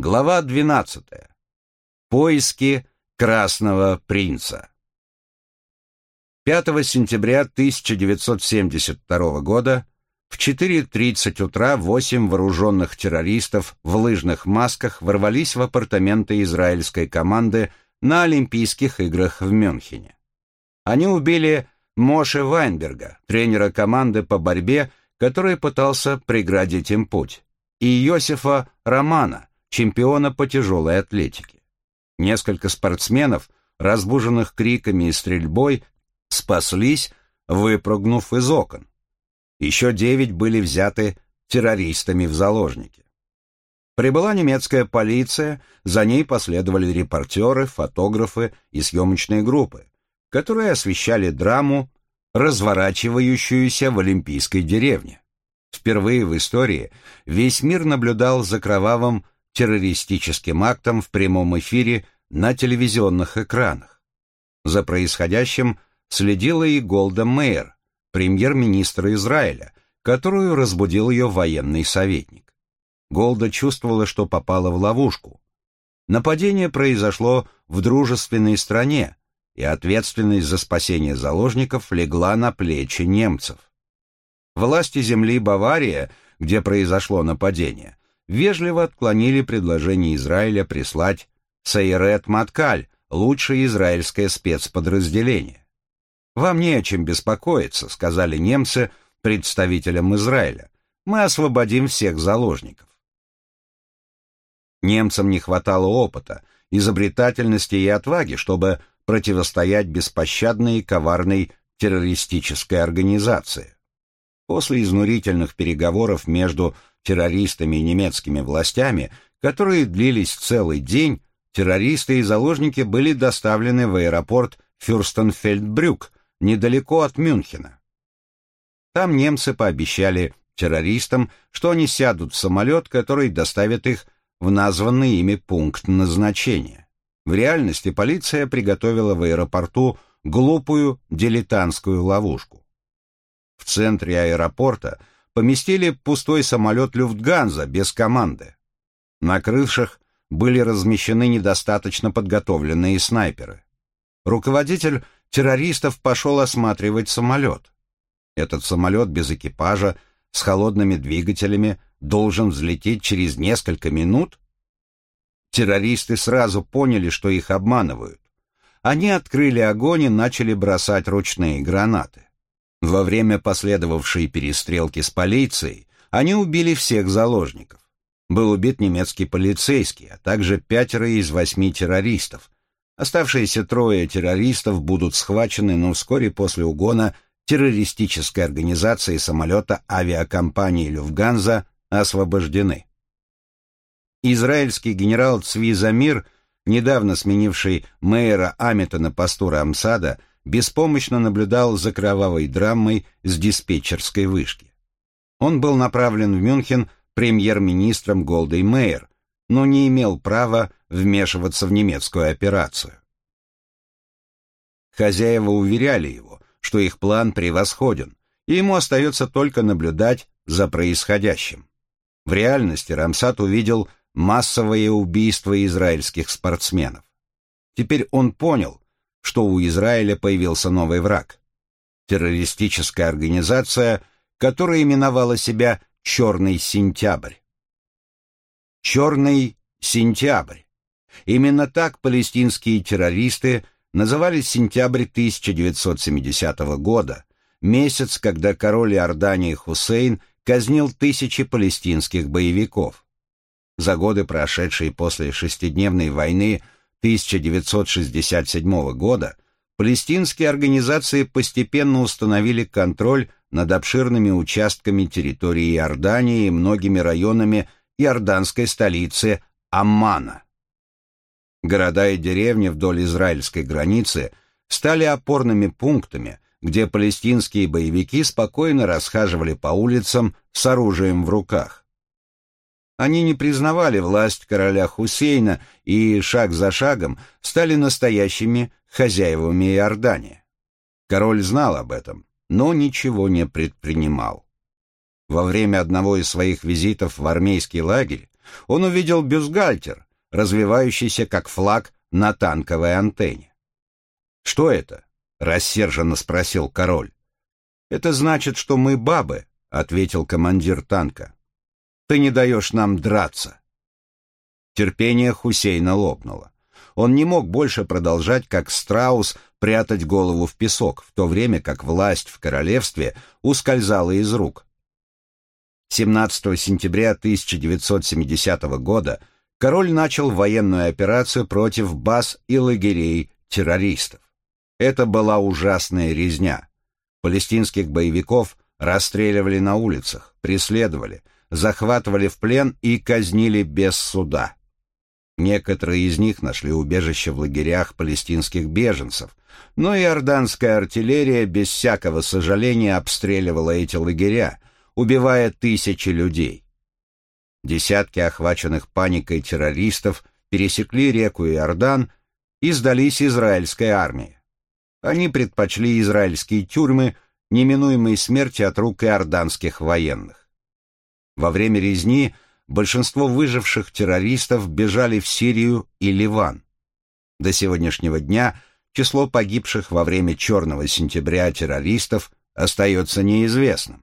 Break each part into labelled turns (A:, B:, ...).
A: Глава 12. Поиски Красного Принца. 5 сентября 1972 года в 4.30 утра восемь вооруженных террористов в лыжных масках ворвались в апартаменты израильской команды на Олимпийских играх в Мюнхене. Они убили Моше Вайнберга, тренера команды по борьбе, который пытался преградить им путь, и Йосифа Романа, чемпиона по тяжелой атлетике. Несколько спортсменов, разбуженных криками и стрельбой, спаслись, выпрыгнув из окон. Еще девять были взяты террористами в заложники. Прибыла немецкая полиция, за ней последовали репортеры, фотографы и съемочные группы, которые освещали драму, разворачивающуюся в Олимпийской деревне. Впервые в истории весь мир наблюдал за кровавым террористическим актом в прямом эфире на телевизионных экранах. За происходящим следила и Голда Мейер, премьер-министр Израиля, которую разбудил ее военный советник. Голда чувствовала, что попала в ловушку. Нападение произошло в дружественной стране, и ответственность за спасение заложников легла на плечи немцев. Власти земли Бавария, где произошло нападение, вежливо отклонили предложение Израиля прислать Сайрет Маткаль, лучшее израильское спецподразделение. «Вам не о чем беспокоиться», — сказали немцы представителям Израиля. «Мы освободим всех заложников». Немцам не хватало опыта, изобретательности и отваги, чтобы противостоять беспощадной и коварной террористической организации. После изнурительных переговоров между террористами и немецкими властями, которые длились целый день, террористы и заложники были доставлены в аэропорт Фюрстенфельдбрюк, недалеко от Мюнхена. Там немцы пообещали террористам, что они сядут в самолет, который доставит их в названный ими пункт назначения. В реальности полиция приготовила в аэропорту глупую дилетантскую ловушку. В центре аэропорта поместили пустой самолет Люфтганза без команды. На крышах были размещены недостаточно подготовленные снайперы. Руководитель террористов пошел осматривать самолет. Этот самолет без экипажа, с холодными двигателями, должен взлететь через несколько минут? Террористы сразу поняли, что их обманывают. Они открыли огонь и начали бросать ручные гранаты. Во время последовавшей перестрелки с полицией они убили всех заложников. Был убит немецкий полицейский, а также пятеро из восьми террористов. Оставшиеся трое террористов будут схвачены, но вскоре после угона террористической организации самолета авиакомпании «Люфтганза» освобождены. Израильский генерал Цви Замир, недавно сменивший мэра Амета на посту Рамсада, беспомощно наблюдал за кровавой драмой с диспетчерской вышки. Он был направлен в Мюнхен премьер-министром Голдой Мейер, но не имел права вмешиваться в немецкую операцию. Хозяева уверяли его, что их план превосходен, и ему остается только наблюдать за происходящим. В реальности Рамсат увидел массовое убийство израильских спортсменов. Теперь он понял, что у Израиля появился новый враг. Террористическая организация, которая именовала себя «Черный сентябрь». «Черный сентябрь». Именно так палестинские террористы называли сентябрь 1970 года, месяц, когда король Иордании Хусейн казнил тысячи палестинских боевиков. За годы, прошедшие после шестидневной войны 1967 года палестинские организации постепенно установили контроль над обширными участками территории Иордании и многими районами иорданской столицы Аммана. Города и деревни вдоль израильской границы стали опорными пунктами, где палестинские боевики спокойно расхаживали по улицам с оружием в руках. Они не признавали власть короля Хусейна и шаг за шагом стали настоящими хозяевами Иордания. Король знал об этом, но ничего не предпринимал. Во время одного из своих визитов в армейский лагерь Он увидел бюстгальтер, развивающийся как флаг на танковой антенне. «Что это?» — рассерженно спросил король. «Это значит, что мы бабы», — ответил командир танка. «Ты не даешь нам драться». Терпение Хусейна лопнуло. Он не мог больше продолжать, как страус, прятать голову в песок, в то время как власть в королевстве ускользала из рук. 17 сентября 1970 года король начал военную операцию против баз и лагерей террористов. Это была ужасная резня. Палестинских боевиков расстреливали на улицах, преследовали, захватывали в плен и казнили без суда. Некоторые из них нашли убежище в лагерях палестинских беженцев, но иорданская артиллерия без всякого сожаления обстреливала эти лагеря, убивая тысячи людей. Десятки охваченных паникой террористов пересекли реку Иордан и сдались израильской армии. Они предпочли израильские тюрьмы неминуемой смерти от рук иорданских военных. Во время резни большинство выживших террористов бежали в Сирию и Ливан. До сегодняшнего дня число погибших во время «Черного сентября» террористов остается неизвестным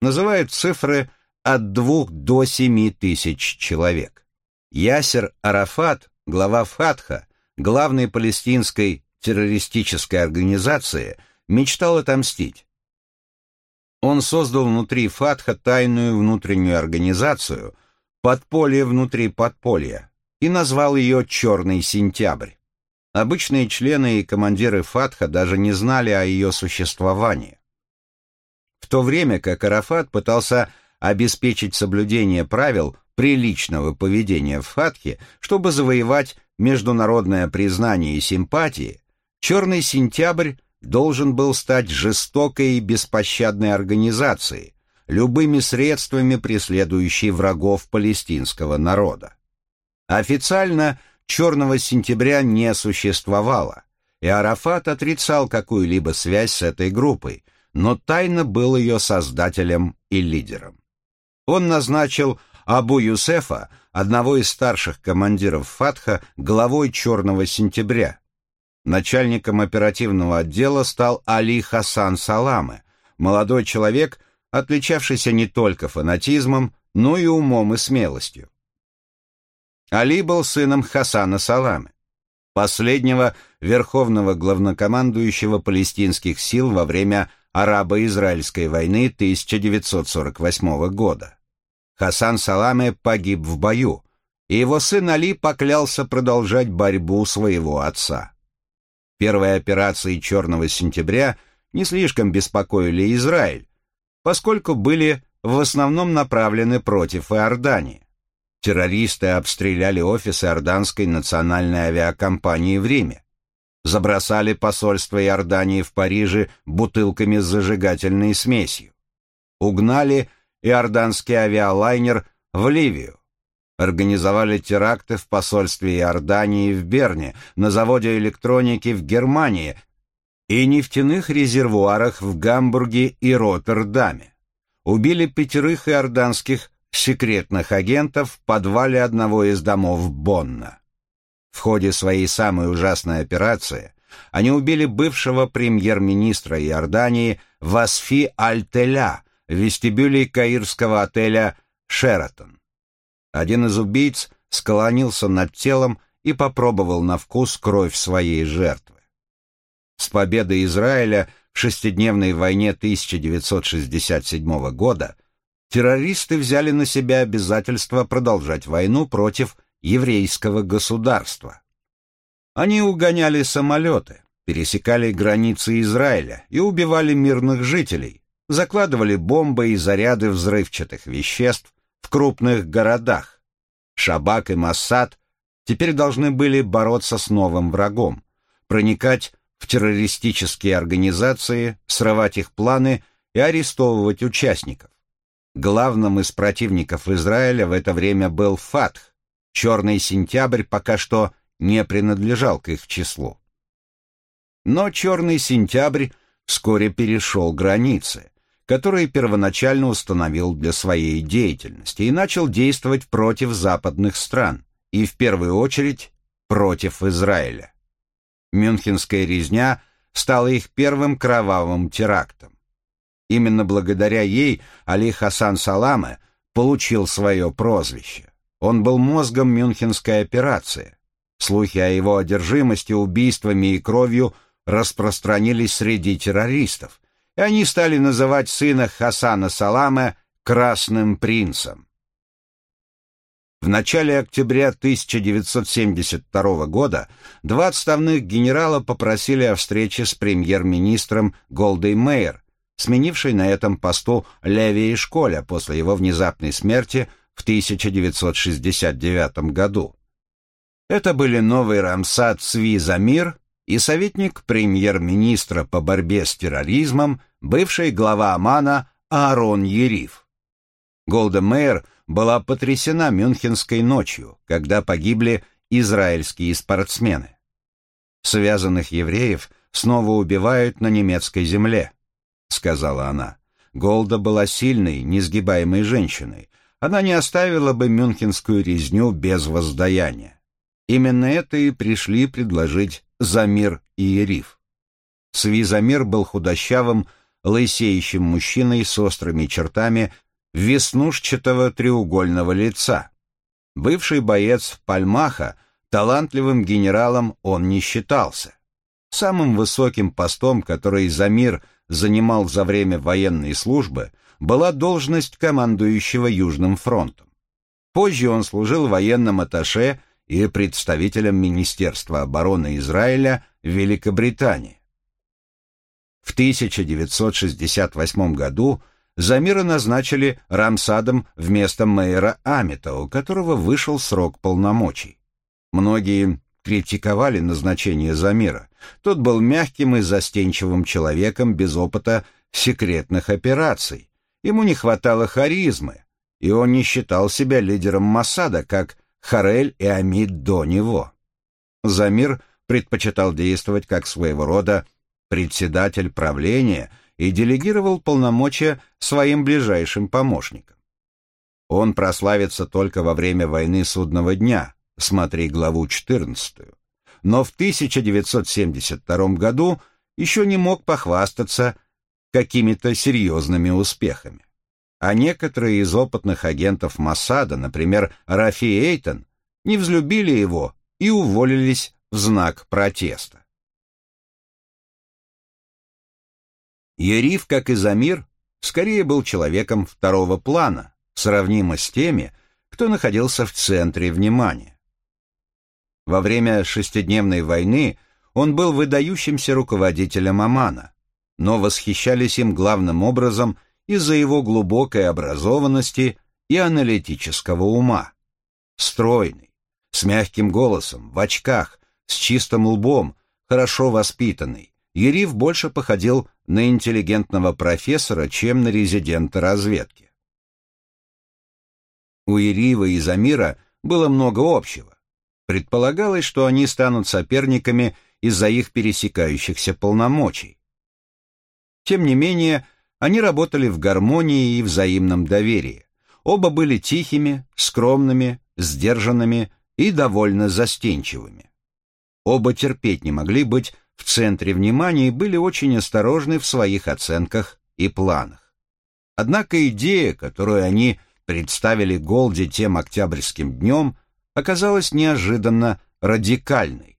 A: называют цифры от двух до семи тысяч человек. Ясер Арафат, глава Фатха, главной палестинской террористической организации, мечтал отомстить. Он создал внутри Фатха тайную внутреннюю организацию «Подполье внутри подполья» и назвал ее «Черный сентябрь». Обычные члены и командиры Фатха даже не знали о ее существовании в то время как Арафат пытался обеспечить соблюдение правил приличного поведения в Фатхе, чтобы завоевать международное признание и симпатии, «Черный сентябрь» должен был стать жестокой и беспощадной организацией, любыми средствами преследующей врагов палестинского народа. Официально «Черного сентября» не существовало, и Арафат отрицал какую-либо связь с этой группой – но тайно был ее создателем и лидером. Он назначил Абу Юсефа, одного из старших командиров Фатха, главой «Черного сентября». Начальником оперативного отдела стал Али Хасан Саламе, молодой человек, отличавшийся не только фанатизмом, но и умом и смелостью. Али был сыном Хасана Саламе, последнего верховного главнокомандующего палестинских сил во время арабо-израильской войны 1948 года. Хасан Саламе погиб в бою, и его сын Али поклялся продолжать борьбу своего отца. Первые операции «Черного сентября» не слишком беспокоили Израиль, поскольку были в основном направлены против Иордании. Террористы обстреляли офис Иорданской национальной авиакомпании в Риме забросали посольство Иордании в Париже бутылками с зажигательной смесью. Угнали иорданский авиалайнер в Ливию. Организовали теракты в посольстве Иордании в Берне, на заводе электроники в Германии и нефтяных резервуарах в Гамбурге и Роттердаме. Убили пятерых иорданских секретных агентов в подвале одного из домов Бонна. В ходе своей самой ужасной операции они убили бывшего премьер-министра Иордании Васфи Аль-Теля в вестибюле каирского отеля «Шератон». Один из убийц склонился над телом и попробовал на вкус кровь своей жертвы. С победой Израиля в шестидневной войне 1967 года террористы взяли на себя обязательство продолжать войну против еврейского государства. Они угоняли самолеты, пересекали границы Израиля и убивали мирных жителей, закладывали бомбы и заряды взрывчатых веществ в крупных городах. Шабак и Массад теперь должны были бороться с новым врагом, проникать в террористические организации, срывать их планы и арестовывать участников. Главным из противников Израиля в это время был Фатх, Черный сентябрь пока что не принадлежал к их числу. Но Черный сентябрь вскоре перешел границы, который первоначально установил для своей деятельности и начал действовать против западных стран, и в первую очередь против Израиля. Мюнхенская резня стала их первым кровавым терактом. Именно благодаря ей Али Хасан Саламе получил свое прозвище. Он был мозгом Мюнхенской операции. Слухи о его одержимости убийствами и кровью распространились среди террористов, и они стали называть сына Хасана Саламе «Красным принцем». В начале октября 1972 года два отставных генерала попросили о встрече с премьер-министром Голдой Мейер, сменившей на этом посту Леви и Школя после его внезапной смерти в 1969 году. Это были новый Рамсад Сви Замир и советник премьер-министра по борьбе с терроризмом, бывший глава Амана Аарон Ериф. Голда Мейер была потрясена Мюнхенской ночью, когда погибли израильские спортсмены. Связанных евреев снова убивают на немецкой земле, сказала она. Голда была сильной, несгибаемой женщиной. Она не оставила бы мюнхенскую резню без воздаяния. Именно это и пришли предложить Замир и Ериф. Сви Замир был худощавым, лысеющим мужчиной с острыми чертами веснушчатого треугольного лица. Бывший боец Пальмаха, талантливым генералом он не считался. Самым высоким постом, который Замир занимал за время военной службы, была должность командующего Южным фронтом. Позже он служил военным атташе и представителем Министерства обороны Израиля в Великобритании. В 1968 году Замира назначили Рамсадом вместо мэра Амита, у которого вышел срок полномочий. Многие критиковали назначение Замира. Тот был мягким и застенчивым человеком без опыта секретных операций. Ему не хватало харизмы, и он не считал себя лидером Масада, как Харель и Амид до него. Замир предпочитал действовать как своего рода председатель правления – и делегировал полномочия своим ближайшим помощникам. Он прославится только во время войны Судного дня, смотри главу 14. Но в 1972 году еще не мог похвастаться какими-то серьезными успехами. А некоторые из опытных агентов Моссада, например, Рафи Эйтон, не взлюбили его и уволились в знак протеста. Ериф, как и Замир, скорее был человеком второго плана, сравнимо с теми, кто находился в центре внимания. Во время шестидневной войны он был выдающимся руководителем Амана, но восхищались им главным образом из-за его глубокой образованности и аналитического ума. Стройный, с мягким голосом, в очках, с чистым лбом, хорошо воспитанный, Ериф больше походил на интеллигентного профессора, чем на резидента разведки. У Ерива и Замира было много общего. Предполагалось, что они станут соперниками из-за их пересекающихся полномочий. Тем не менее, они работали в гармонии и взаимном доверии. Оба были тихими, скромными, сдержанными и довольно застенчивыми. Оба терпеть не могли быть в центре внимания и были очень осторожны в своих оценках и планах. Однако идея, которую они представили Голди тем октябрьским днем, оказалась неожиданно радикальной.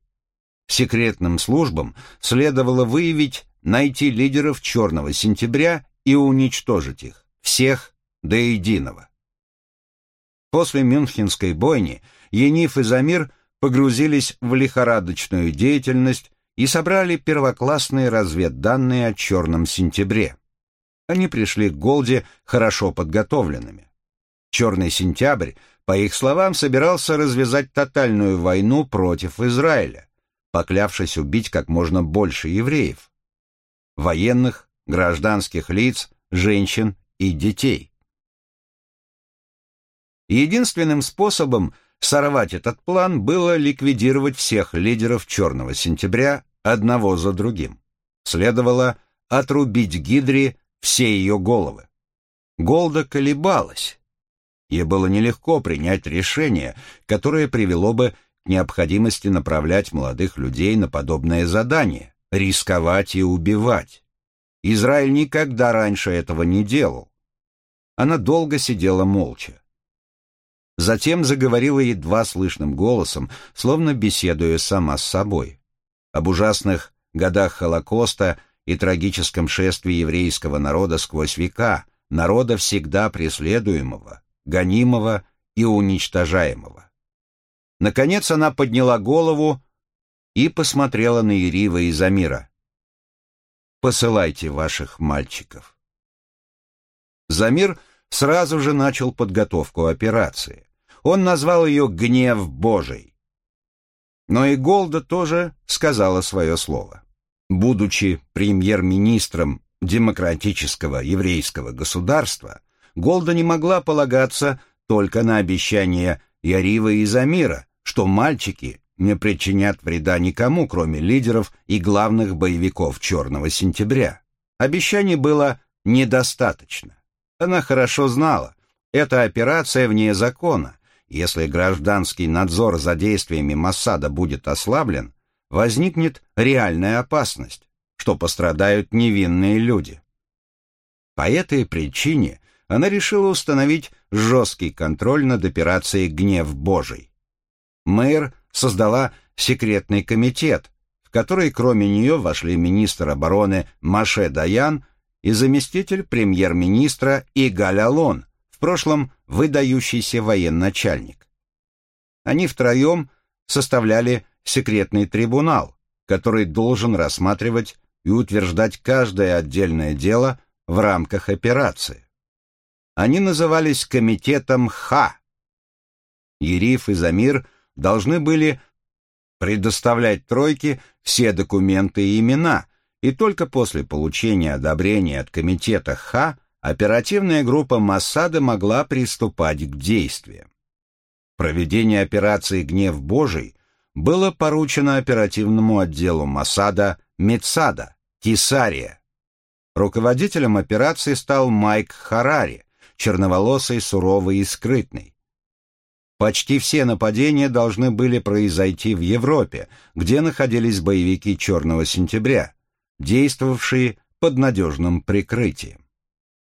A: Секретным службам следовало выявить, найти лидеров «Черного сентября» и уничтожить их, всех до единого. После Мюнхенской бойни Ениф и Замир погрузились в лихорадочную деятельность, и собрали первоклассные разведданные о «Черном сентябре». Они пришли к Голде хорошо подготовленными. «Черный сентябрь», по их словам, собирался развязать тотальную войну против Израиля, поклявшись убить как можно больше евреев. Военных, гражданских лиц, женщин и детей. Единственным способом сорвать этот план было ликвидировать всех лидеров «Черного сентября» одного за другим. Следовало отрубить Гидре все ее головы. Голда колебалась. Ей было нелегко принять решение, которое привело бы к необходимости направлять молодых людей на подобное задание, рисковать и убивать. Израиль никогда раньше этого не делал. Она долго сидела молча. Затем заговорила едва слышным голосом, словно беседуя сама с собой. Об ужасных годах Холокоста и трагическом шествии еврейского народа сквозь века, народа всегда преследуемого, гонимого и уничтожаемого. Наконец она подняла голову и посмотрела на Ирива и Замира. «Посылайте ваших мальчиков». Замир сразу же начал подготовку операции. Он назвал ее «Гнев Божий». Но и Голда тоже сказала свое слово. Будучи премьер-министром демократического еврейского государства, Голда не могла полагаться только на обещания Ярива и Замира, что мальчики не причинят вреда никому, кроме лидеров и главных боевиков «Черного сентября». Обещаний было недостаточно. Она хорошо знала, эта операция вне закона. Если гражданский надзор за действиями Моссада будет ослаблен, возникнет реальная опасность, что пострадают невинные люди. По этой причине она решила установить жесткий контроль над операцией «Гнев Божий». Мэр создала секретный комитет, в который кроме нее вошли министр обороны Маше Даян и заместитель премьер-министра Игаль Алон, в прошлом выдающийся военачальник. Они втроем составляли секретный трибунал, который должен рассматривать и утверждать каждое отдельное дело в рамках операции. Они назывались комитетом Ха. Ериф и Замир должны были предоставлять тройке все документы и имена, и только после получения одобрения от комитета Ха оперативная группа Массада могла приступать к действиям. Проведение операции «Гнев Божий» было поручено оперативному отделу Масада Мецада, Кесария. Руководителем операции стал Майк Харари, черноволосый, суровый и скрытный. Почти все нападения должны были произойти в Европе, где находились боевики «Черного сентября», действовавшие под надежным прикрытием.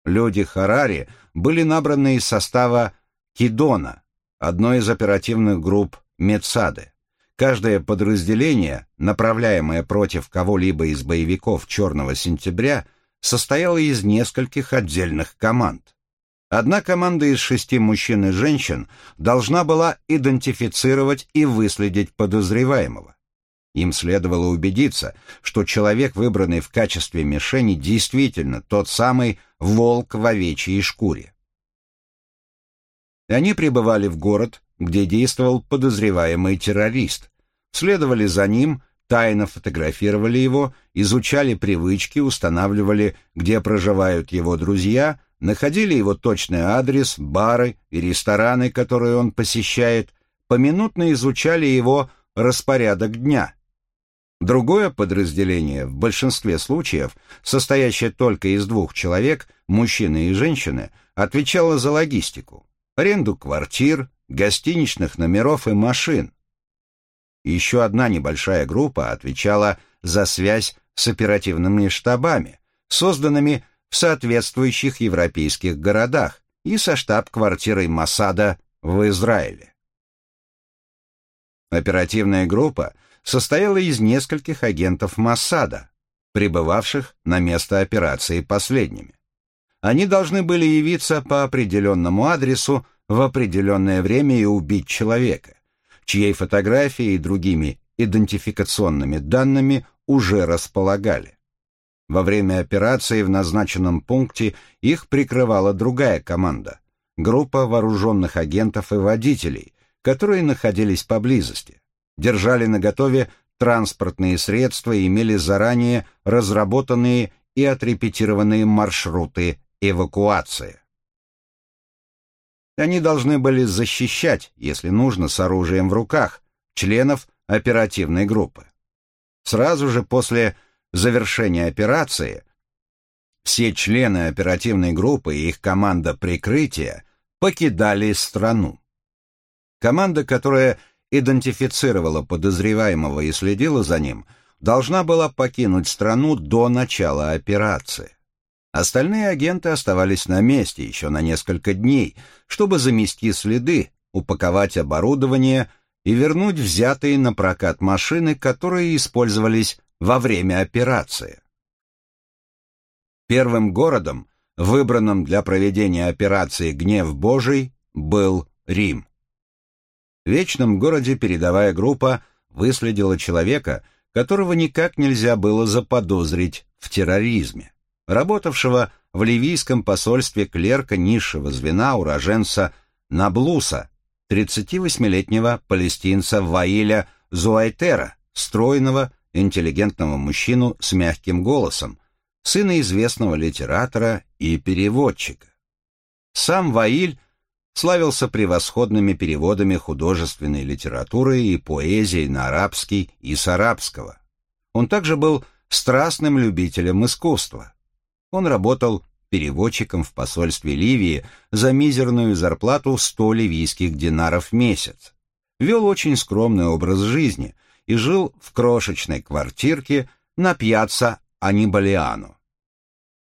A: Люди Харари были набраны из состава Кидона, одной из оперативных групп Медсады. Каждое подразделение, направляемое против кого-либо из боевиков «Черного сентября», состояло из нескольких отдельных команд. Одна команда из шести мужчин и женщин должна была идентифицировать и выследить подозреваемого. Им следовало убедиться, что человек, выбранный в качестве мишени, действительно тот самый волк в овечьей шкуре. Они прибывали в город, где действовал подозреваемый террорист, следовали за ним, тайно фотографировали его, изучали привычки, устанавливали, где проживают его друзья, находили его точный адрес, бары и рестораны, которые он посещает, поминутно изучали его распорядок дня. Другое подразделение, в большинстве случаев, состоящее только из двух человек, мужчины и женщины, отвечало за логистику, аренду квартир, гостиничных номеров и машин. Еще одна небольшая группа отвечала за связь с оперативными штабами, созданными в соответствующих европейских городах и со штаб-квартирой Масада в Израиле. Оперативная группа состояла из нескольких агентов Массада, прибывавших на место операции последними. Они должны были явиться по определенному адресу в определенное время и убить человека, чьей фотографией и другими идентификационными данными уже располагали. Во время операции в назначенном пункте их прикрывала другая команда, группа вооруженных агентов и водителей, которые находились поблизости держали наготове транспортные средства и имели заранее разработанные и отрепетированные маршруты эвакуации. Они должны были защищать, если нужно, с оружием в руках, членов оперативной группы. Сразу же после завершения операции все члены оперативной группы и их команда прикрытия покидали страну. Команда, которая идентифицировала подозреваемого и следила за ним, должна была покинуть страну до начала операции. Остальные агенты оставались на месте еще на несколько дней, чтобы замести следы, упаковать оборудование и вернуть взятые на прокат машины, которые использовались во время операции. Первым городом, выбранным для проведения операции «Гнев Божий», был Рим. В Вечном городе передовая группа выследила человека, которого никак нельзя было заподозрить в терроризме, работавшего в ливийском посольстве клерка низшего звена уроженца Наблуса, 38-летнего палестинца Ваиля Зуайтера, стройного, интеллигентного мужчину с мягким голосом, сына известного литератора и переводчика. Сам Ваиль славился превосходными переводами художественной литературы и поэзии на арабский и с арабского. Он также был страстным любителем искусства. Он работал переводчиком в посольстве Ливии за мизерную зарплату 100 ливийских динаров в месяц. Вел очень скромный образ жизни и жил в крошечной квартирке на пьяцца Анибалиану.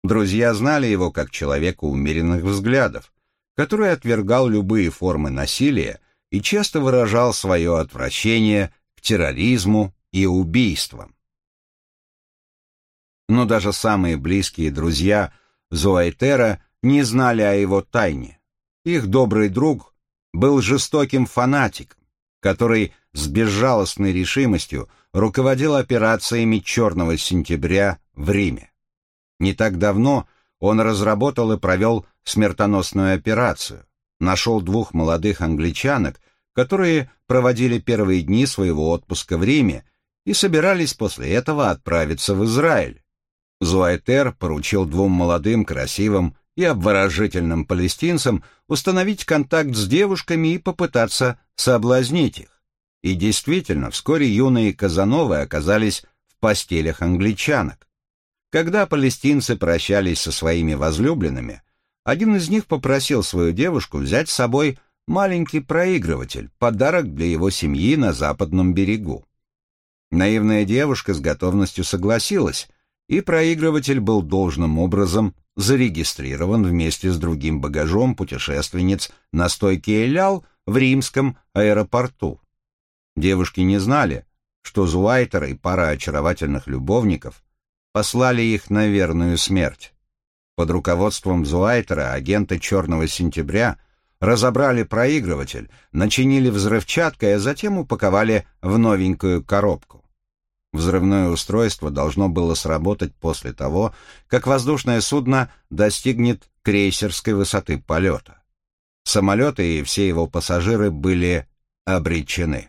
A: Друзья знали его как человека умеренных взглядов, который отвергал любые формы насилия и часто выражал свое отвращение к терроризму и убийствам. Но даже самые близкие друзья Зуайтера не знали о его тайне. Их добрый друг был жестоким фанатиком, который с безжалостной решимостью руководил операциями «Черного сентября» в Риме. Не так давно он разработал и провел смертоносную операцию. Нашел двух молодых англичанок, которые проводили первые дни своего отпуска в Риме и собирались после этого отправиться в Израиль. Зуайтер поручил двум молодым, красивым и обворожительным палестинцам установить контакт с девушками и попытаться соблазнить их. И действительно, вскоре юные Казановы оказались в постелях англичанок. Когда палестинцы прощались со своими возлюбленными, один из них попросил свою девушку взять с собой маленький проигрыватель, подарок для его семьи на западном берегу. Наивная девушка с готовностью согласилась, и проигрыватель был должным образом зарегистрирован вместе с другим багажом путешественниц на стойке Элял в римском аэропорту. Девушки не знали, что Зуайтер и пара очаровательных любовников послали их на верную смерть. Под руководством Зуайтера агенты «Черного сентября» разобрали проигрыватель, начинили взрывчаткой, а затем упаковали в новенькую коробку. Взрывное устройство должно было сработать после того, как воздушное судно достигнет крейсерской высоты полета. Самолеты и все его пассажиры были обречены.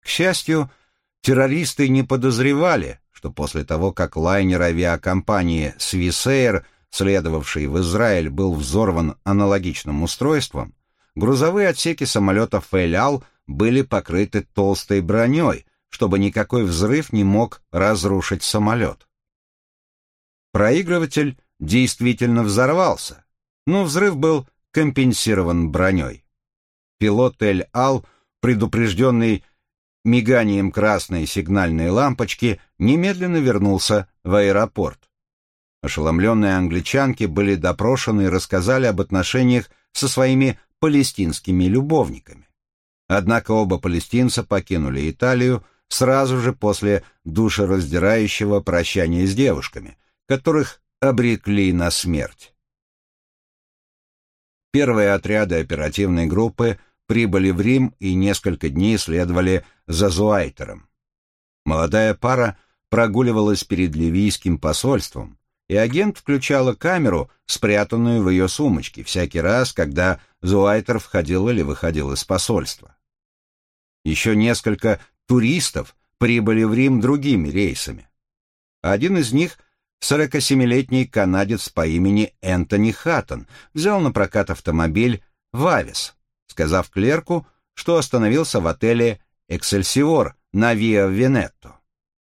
A: К счастью, террористы не подозревали, что после того, как лайнер авиакомпании Swissair, следовавший в Израиль, был взорван аналогичным устройством, грузовые отсеки самолетов «Эль-Ал» были покрыты толстой броней, чтобы никакой взрыв не мог разрушить самолет. Проигрыватель действительно взорвался, но взрыв был компенсирован броней. Пилот Эль-Ал, предупрежденный миганием красной сигнальной лампочки немедленно вернулся в аэропорт. Ошеломленные англичанки были допрошены и рассказали об отношениях со своими палестинскими любовниками. Однако оба палестинца покинули Италию сразу же после душераздирающего прощания с девушками, которых обрекли на смерть. Первые отряды оперативной группы прибыли в Рим и несколько дней следовали за Зуайтером. Молодая пара прогуливалась перед ливийским посольством, и агент включала камеру, спрятанную в ее сумочке, всякий раз, когда Зуайтер входил или выходил из посольства. Еще несколько туристов прибыли в Рим другими рейсами. Один из них, 47-летний канадец по имени Энтони Хаттон, взял на прокат автомобиль в Авис, сказав клерку, что остановился в отеле «Эксельсиор» на Виа Венетто.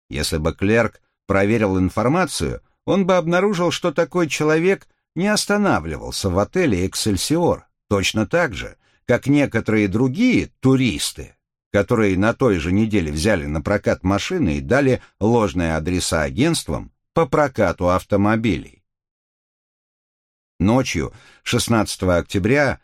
A: Если бы клерк проверил информацию, он бы обнаружил, что такой человек не останавливался в отеле «Эксельсиор», точно так же, как некоторые другие туристы, которые на той же неделе взяли на прокат машины и дали ложные адреса агентствам по прокату автомобилей. Ночью 16 октября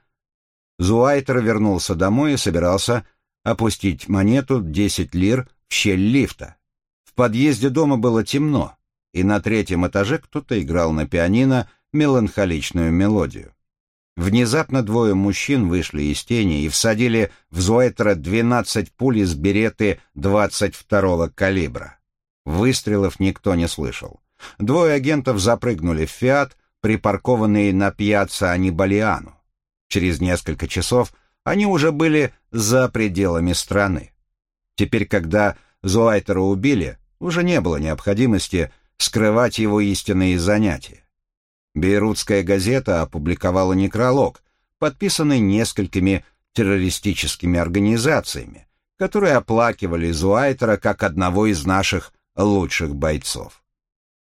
A: Зуайтер вернулся домой и собирался опустить монету 10 лир в щель лифта. В подъезде дома было темно, и на третьем этаже кто-то играл на пианино меланхоличную мелодию. Внезапно двое мужчин вышли из тени и всадили в Зуайтера 12 пуль из береты 22-го калибра. Выстрелов никто не слышал. Двое агентов запрыгнули в «Фиат», припаркованный на пьяцца Анибалиану. Через несколько часов они уже были за пределами страны. Теперь, когда Зуайтера убили, уже не было необходимости скрывать его истинные занятия. Бейрутская газета опубликовала некролог, подписанный несколькими террористическими организациями, которые оплакивали Зуайтера как одного из наших лучших бойцов.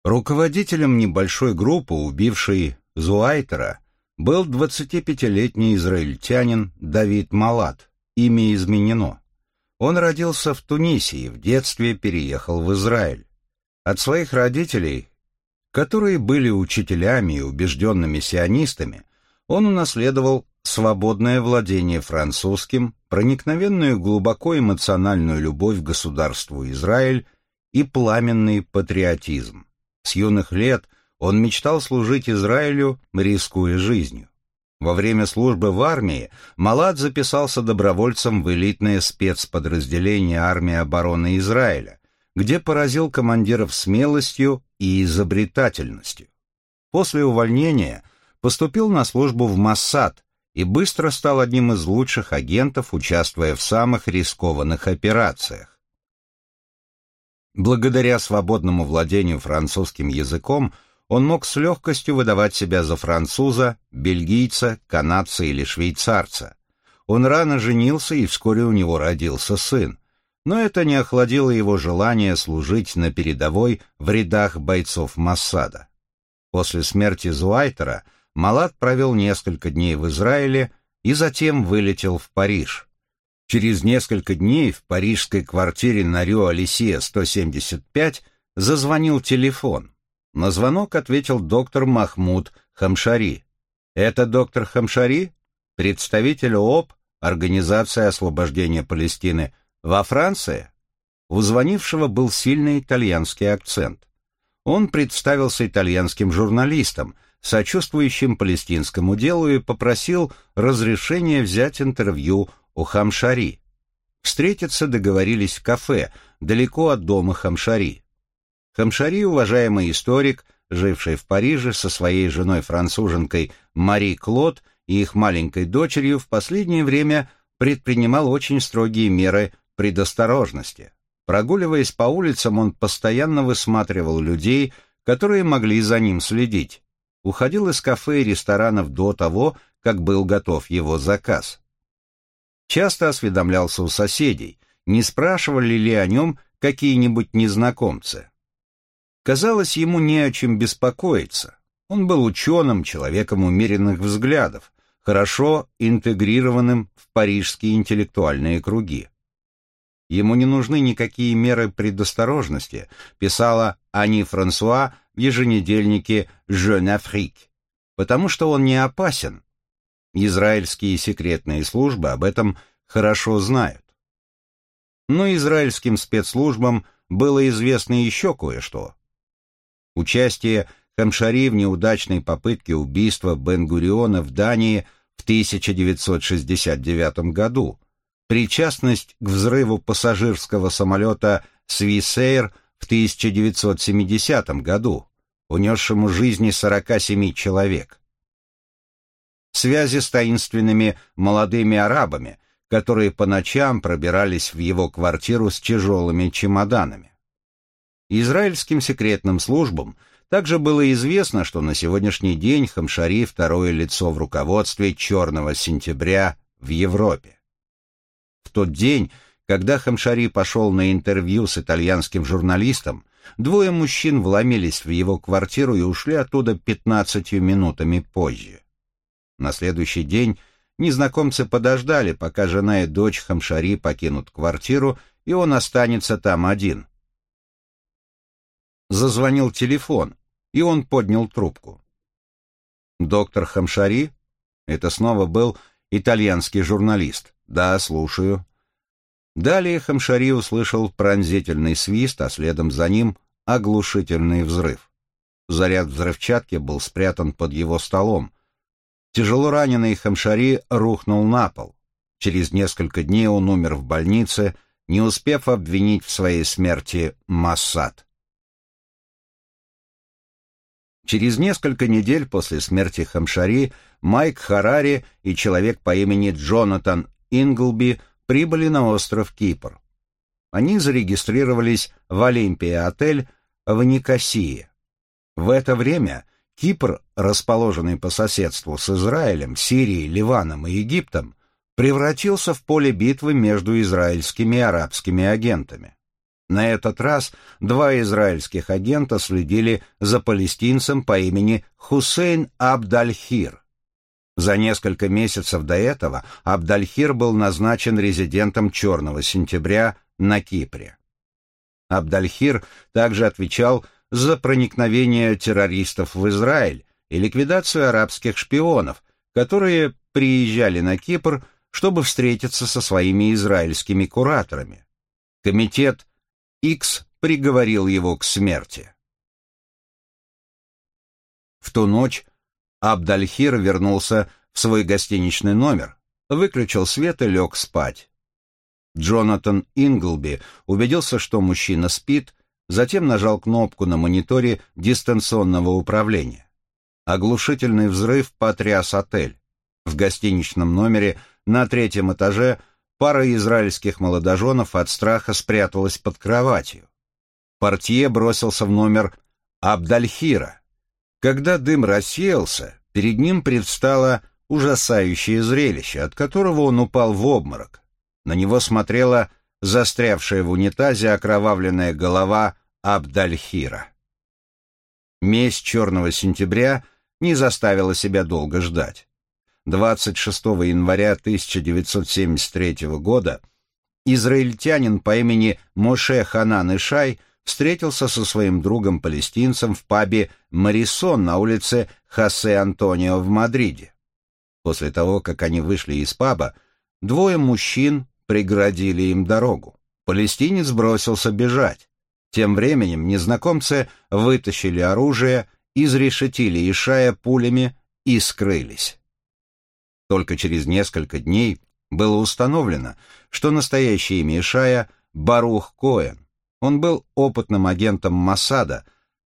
A: Руководителем небольшой группы, убившей Зуайтера, был 25-летний израильтянин Давид Малат, имя изменено. Он родился в Тунисе и в детстве переехал в Израиль. От своих родителей, которые были учителями и убежденными сионистами, он унаследовал свободное владение французским, проникновенную глубоко эмоциональную любовь к государству Израиль и пламенный патриотизм. С юных лет он мечтал служить Израилю, рискуя жизнью. Во время службы в армии Малад записался добровольцем в элитное спецподразделение армии обороны Израиля, где поразил командиров смелостью и изобретательностью. После увольнения поступил на службу в Моссад и быстро стал одним из лучших агентов, участвуя в самых рискованных операциях. Благодаря свободному владению французским языком он мог с легкостью выдавать себя за француза, бельгийца, канадца или швейцарца. Он рано женился, и вскоре у него родился сын. Но это не охладило его желание служить на передовой в рядах бойцов Массада. После смерти Зуайтера Малат провел несколько дней в Израиле и затем вылетел в Париж. Через несколько дней в парижской квартире на Рю-Алисия 175 зазвонил телефон. На звонок ответил доктор Махмуд Хамшари. «Это доктор Хамшари? Представитель ООП, Организация освобождения Палестины, во Франции?» У звонившего был сильный итальянский акцент. Он представился итальянским журналистом, сочувствующим палестинскому делу и попросил разрешения взять интервью у Хамшари. Встретиться договорились в кафе, далеко от дома Хамшари. Хамшари, уважаемый историк, живший в Париже со своей женой-француженкой Мари Клод и их маленькой дочерью, в последнее время предпринимал очень строгие меры предосторожности. Прогуливаясь по улицам, он постоянно высматривал людей, которые могли за ним следить. Уходил из кафе и ресторанов до того, как был готов его заказ. Часто осведомлялся у соседей, не спрашивали ли о нем какие-нибудь незнакомцы. Казалось, ему не о чем беспокоиться. Он был ученым, человеком умеренных взглядов, хорошо интегрированным в парижские интеллектуальные круги. Ему не нужны никакие меры предосторожности, писала Ани Франсуа в еженедельнике «Jeune Afrique», потому что он не опасен, Израильские секретные службы об этом хорошо знают. Но израильским спецслужбам было известно еще кое-что. Участие Хамшари в неудачной попытке убийства Бен-Гуриона в Дании в 1969 году, причастность к взрыву пассажирского самолета «Свисэйр» в 1970 году, унесшему жизни 47 человек, связи с таинственными молодыми арабами, которые по ночам пробирались в его квартиру с тяжелыми чемоданами. Израильским секретным службам также было известно, что на сегодняшний день Хамшари – второе лицо в руководстве «Черного сентября» в Европе. В тот день, когда Хамшари пошел на интервью с итальянским журналистом, двое мужчин вломились в его квартиру и ушли оттуда пятнадцатью минутами позже. На следующий день незнакомцы подождали, пока жена и дочь Хамшари покинут квартиру, и он останется там один. Зазвонил телефон, и он поднял трубку. «Доктор Хамшари?» Это снова был итальянский журналист. «Да, слушаю». Далее Хамшари услышал пронзительный свист, а следом за ним оглушительный взрыв. Заряд взрывчатки был спрятан под его столом. Тяжело раненый Хамшари рухнул на пол. Через несколько дней он умер в больнице, не успев обвинить в своей смерти Массад. Через несколько недель после смерти Хамшари Майк Харари и человек по имени Джонатан Инглби прибыли на остров Кипр. Они зарегистрировались в Олимпия-отель в Никосии. В это время Кипр, расположенный по соседству с Израилем, Сирией, Ливаном и Египтом, превратился в поле битвы между израильскими и арабскими агентами. На этот раз два израильских агента следили за палестинцем по имени Хусейн Абдальхир. За несколько месяцев до этого Абдальхир был назначен резидентом «Черного сентября» на Кипре. Абдальхир также отвечал за проникновение террористов в Израиль и ликвидацию арабских шпионов, которые приезжали на Кипр, чтобы встретиться со своими израильскими кураторами. Комитет Икс приговорил его к смерти. В ту ночь Абдальхир вернулся в свой гостиничный номер, выключил свет и лег спать. Джонатан Инглби убедился, что мужчина спит, затем нажал кнопку на мониторе дистанционного управления. Оглушительный взрыв потряс отель. В гостиничном номере на третьем этаже – Пара израильских молодоженов от страха спряталась под кроватью. Портье бросился в номер Абдальхира. Когда дым рассеялся, перед ним предстало ужасающее зрелище, от которого он упал в обморок. На него смотрела застрявшая в унитазе окровавленная голова Абдальхира. Месть черного сентября не заставила себя долго ждать. 26 января 1973 года израильтянин по имени Моше Ханан Ишай встретился со своим другом-палестинцем в пабе «Марисон» на улице Хосе Антонио в Мадриде. После того, как они вышли из паба, двое мужчин преградили им дорогу. Палестинец бросился бежать. Тем временем незнакомцы вытащили оружие, изрешетили Ишая пулями и скрылись. Только через несколько дней было установлено, что настоящее имя Ишая – Барух Коэн. Он был опытным агентом Масада,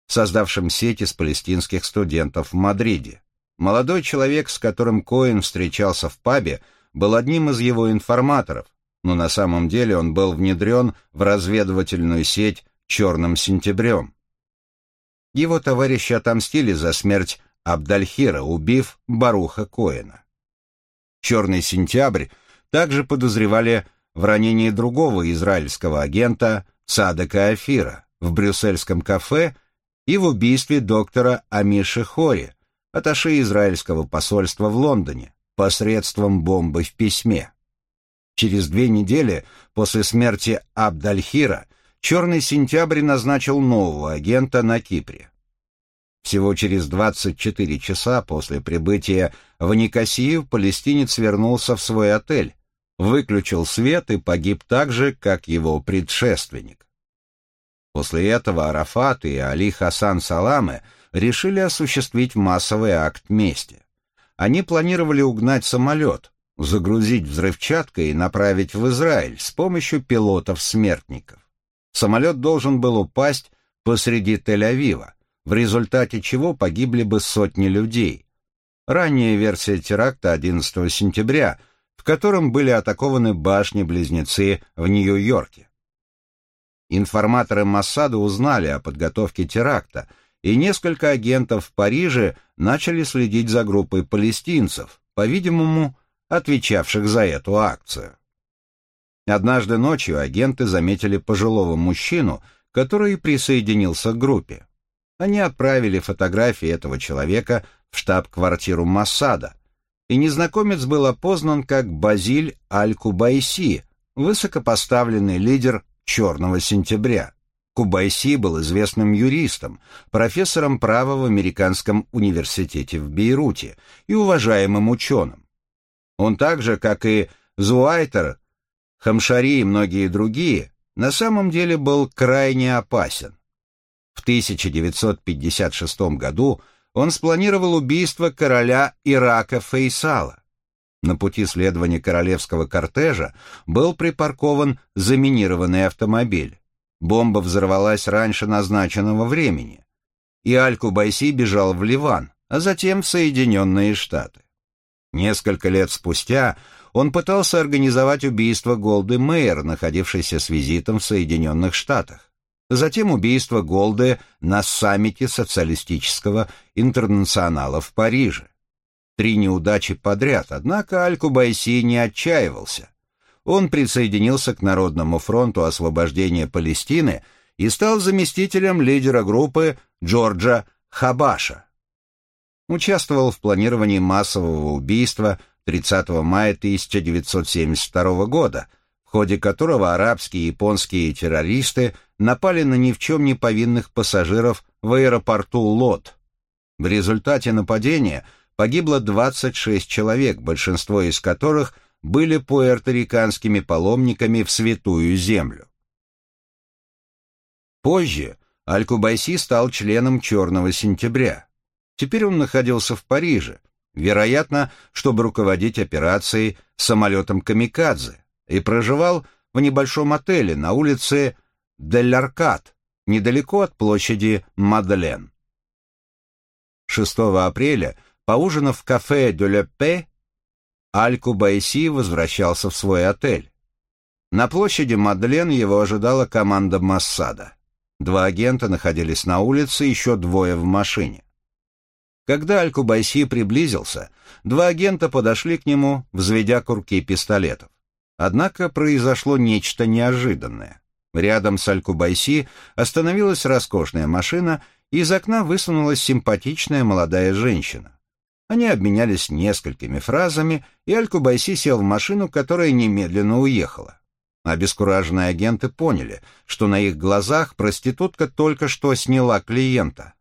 A: создавшим сеть из палестинских студентов в Мадриде. Молодой человек, с которым Коэн встречался в пабе, был одним из его информаторов, но на самом деле он был внедрен в разведывательную сеть «Черным сентябрем». Его товарищи отомстили за смерть Абдальхира, убив Баруха Коэна. «Черный сентябрь» также подозревали в ранении другого израильского агента Садака Афира в брюссельском кафе и в убийстве доктора Амиши Хори, аташи израильского посольства в Лондоне, посредством бомбы в письме. Через две недели после смерти Абдальхира «Черный сентябрь» назначил нового агента на Кипре. Всего через 24 часа после прибытия в Никосию палестинец вернулся в свой отель, выключил свет и погиб так же, как его предшественник. После этого Арафат и Али Хасан Саламе решили осуществить массовый акт мести. Они планировали угнать самолет, загрузить взрывчаткой и направить в Израиль с помощью пилотов-смертников. Самолет должен был упасть посреди Тель-Авива, в результате чего погибли бы сотни людей. Ранняя версия теракта 11 сентября, в котором были атакованы башни-близнецы в Нью-Йорке. Информаторы Моссада узнали о подготовке теракта, и несколько агентов в Париже начали следить за группой палестинцев, по-видимому, отвечавших за эту акцию. Однажды ночью агенты заметили пожилого мужчину, который присоединился к группе. Они отправили фотографии этого человека в штаб-квартиру Массада, и незнакомец был опознан как Базиль Аль-Кубайси, высокопоставленный лидер «Черного сентября». Кубайси был известным юристом, профессором права в Американском университете в Бейруте и уважаемым ученым. Он так же, как и Зуайтер, Хамшари и многие другие, на самом деле был крайне опасен. В 1956 году он спланировал убийство короля Ирака Фейсала. На пути следования королевского кортежа был припаркован заминированный автомобиль. Бомба взорвалась раньше назначенного времени, и Аль-Кубайси бежал в Ливан, а затем в Соединенные Штаты. Несколько лет спустя он пытался организовать убийство Голды Мейер, находившейся с визитом в Соединенных Штатах. Затем убийство Голды на саммите социалистического интернационала в Париже. Три неудачи подряд, однако Аль-Кубайси не отчаивался. Он присоединился к Народному фронту освобождения Палестины и стал заместителем лидера группы Джорджа Хабаша. Участвовал в планировании массового убийства – 30 мая 1972 года, ходе которого арабские и японские террористы напали на ни в чем не повинных пассажиров в аэропорту Лот. В результате нападения погибло 26 человек, большинство из которых были пуэрториканскими паломниками в Святую Землю. Позже Аль-Кубайси стал членом «Черного сентября». Теперь он находился в Париже, вероятно, чтобы руководить операцией самолетом «Камикадзе», и проживал в небольшом отеле на улице Дель-Аркад, недалеко от площади Мадлен. 6 апреля, поужинав в кафе «Де Ле Пе», Аль-Кубайси возвращался в свой отель. На площади Мадлен его ожидала команда Массада. Два агента находились на улице, еще двое в машине. Когда Аль-Кубайси приблизился, два агента подошли к нему, взведя курки пистолетов. Однако произошло нечто неожиданное. Рядом с Аль-Кубайси остановилась роскошная машина, и из окна высунулась симпатичная молодая женщина. Они обменялись несколькими фразами, и Аль-Кубайси сел в машину, которая немедленно уехала. Обескураженные агенты поняли, что на их глазах проститутка только что сняла клиента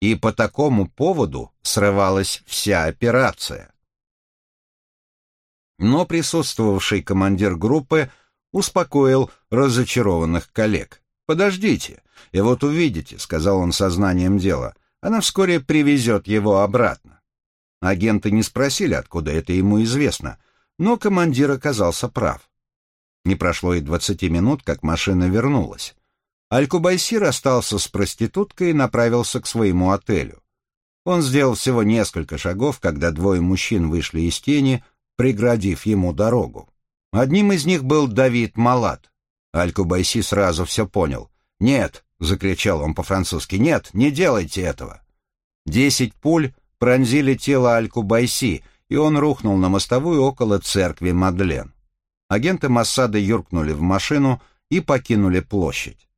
A: и по такому поводу срывалась вся операция. Но присутствовавший командир группы успокоил разочарованных коллег. «Подождите, и вот увидите», — сказал он сознанием дела, — «она вскоре привезет его обратно». Агенты не спросили, откуда это ему известно, но командир оказался прав. Не прошло и двадцати минут, как машина вернулась. Аль-Кубайси расстался с проституткой и направился к своему отелю. Он сделал всего несколько шагов, когда двое мужчин вышли из тени, преградив ему дорогу. Одним из них был Давид Малат. Аль-Кубайси сразу все понял. «Нет!» — закричал он по-французски. «Нет, не делайте этого!» Десять пуль пронзили тело Аль-Кубайси, и он рухнул на мостовую около церкви Мадлен. Агенты Массада юркнули в машину и покинули площадь.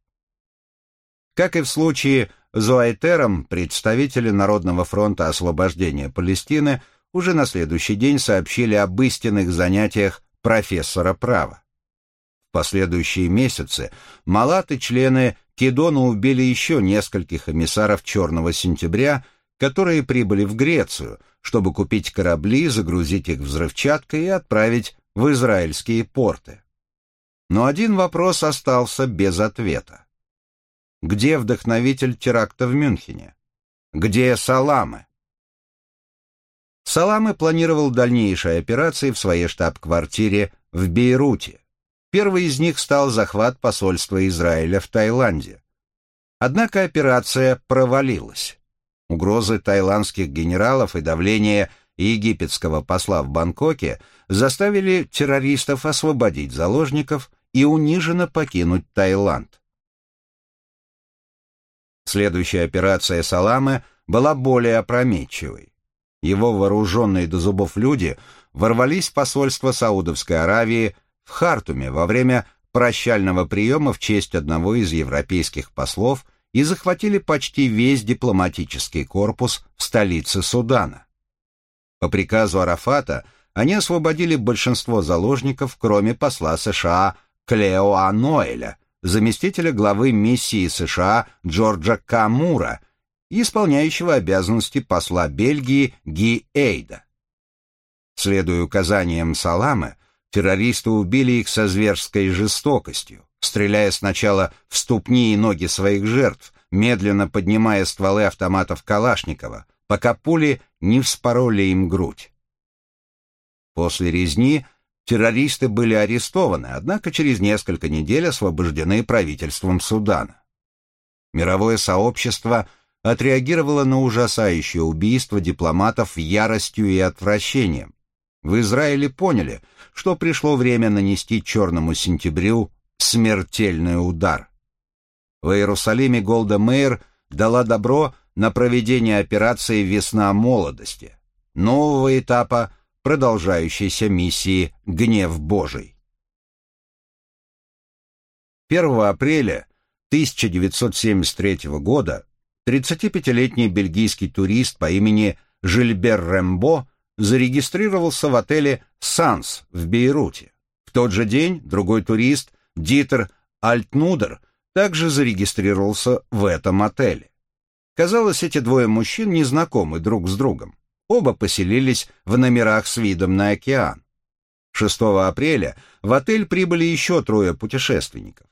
A: Как и в случае с Зуайтером, представители Народного фронта освобождения Палестины уже на следующий день сообщили об истинных занятиях профессора права. В последующие месяцы Малат и члены Кедона убили еще нескольких эмиссаров «Черного сентября», которые прибыли в Грецию, чтобы купить корабли, загрузить их взрывчаткой и отправить в израильские порты. Но один вопрос остался без ответа. Где вдохновитель теракта в Мюнхене? Где Саламы? Саламы планировал дальнейшие операции в своей штаб-квартире в Бейруте. Первый из них стал захват посольства Израиля в Таиланде. Однако операция провалилась. Угрозы тайландских генералов и давление египетского посла в Бангкоке заставили террористов освободить заложников и униженно покинуть Таиланд. Следующая операция Саламы была более опрометчивой. Его вооруженные до зубов люди ворвались в посольство Саудовской Аравии в Хартуме во время прощального приема в честь одного из европейских послов и захватили почти весь дипломатический корпус в столице Судана. По приказу Арафата они освободили большинство заложников, кроме посла США Клеоа Ноэля, заместителя главы миссии США Джорджа Камура и исполняющего обязанности посла Бельгии Ги Эйда. Следуя указаниям Саламы, террористы убили их со зверской жестокостью, стреляя сначала в ступни и ноги своих жертв, медленно поднимая стволы автоматов Калашникова, пока пули не вспороли им грудь. После резни террористы были арестованы, однако через несколько недель освобождены правительством Судана. Мировое сообщество отреагировало на ужасающее убийство дипломатов яростью и отвращением. В Израиле поняли, что пришло время нанести Черному сентябрю смертельный удар. В Иерусалиме Голда Мейер дала добро на проведение операции «Весна молодости», нового этапа продолжающейся миссии «Гнев Божий». 1 апреля 1973 года 35-летний бельгийский турист по имени Жильбер Рембо зарегистрировался в отеле «Санс» в Бейруте. В тот же день другой турист, Дитер Альтнудер, также зарегистрировался в этом отеле. Казалось, эти двое мужчин не знакомы друг с другом. Оба поселились в номерах с видом на океан. 6 апреля в отель прибыли еще трое путешественников.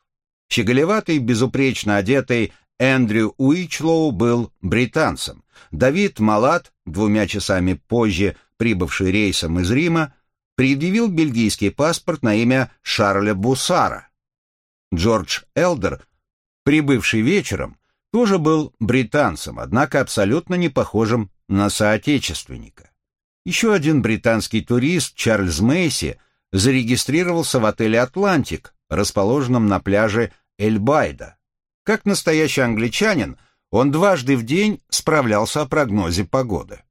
A: Щеголеватый, безупречно одетый Эндрю Уичлоу был британцем. Давид Малат, двумя часами позже прибывший рейсом из Рима, предъявил бельгийский паспорт на имя Шарля Бусара. Джордж Элдер, прибывший вечером, тоже был британцем, однако абсолютно не похожим на соотечественника. Еще один британский турист, Чарльз Мейси, зарегистрировался в отеле «Атлантик», расположенном на пляже Эльбайда. Как настоящий англичанин, он дважды в день справлялся о прогнозе погоды.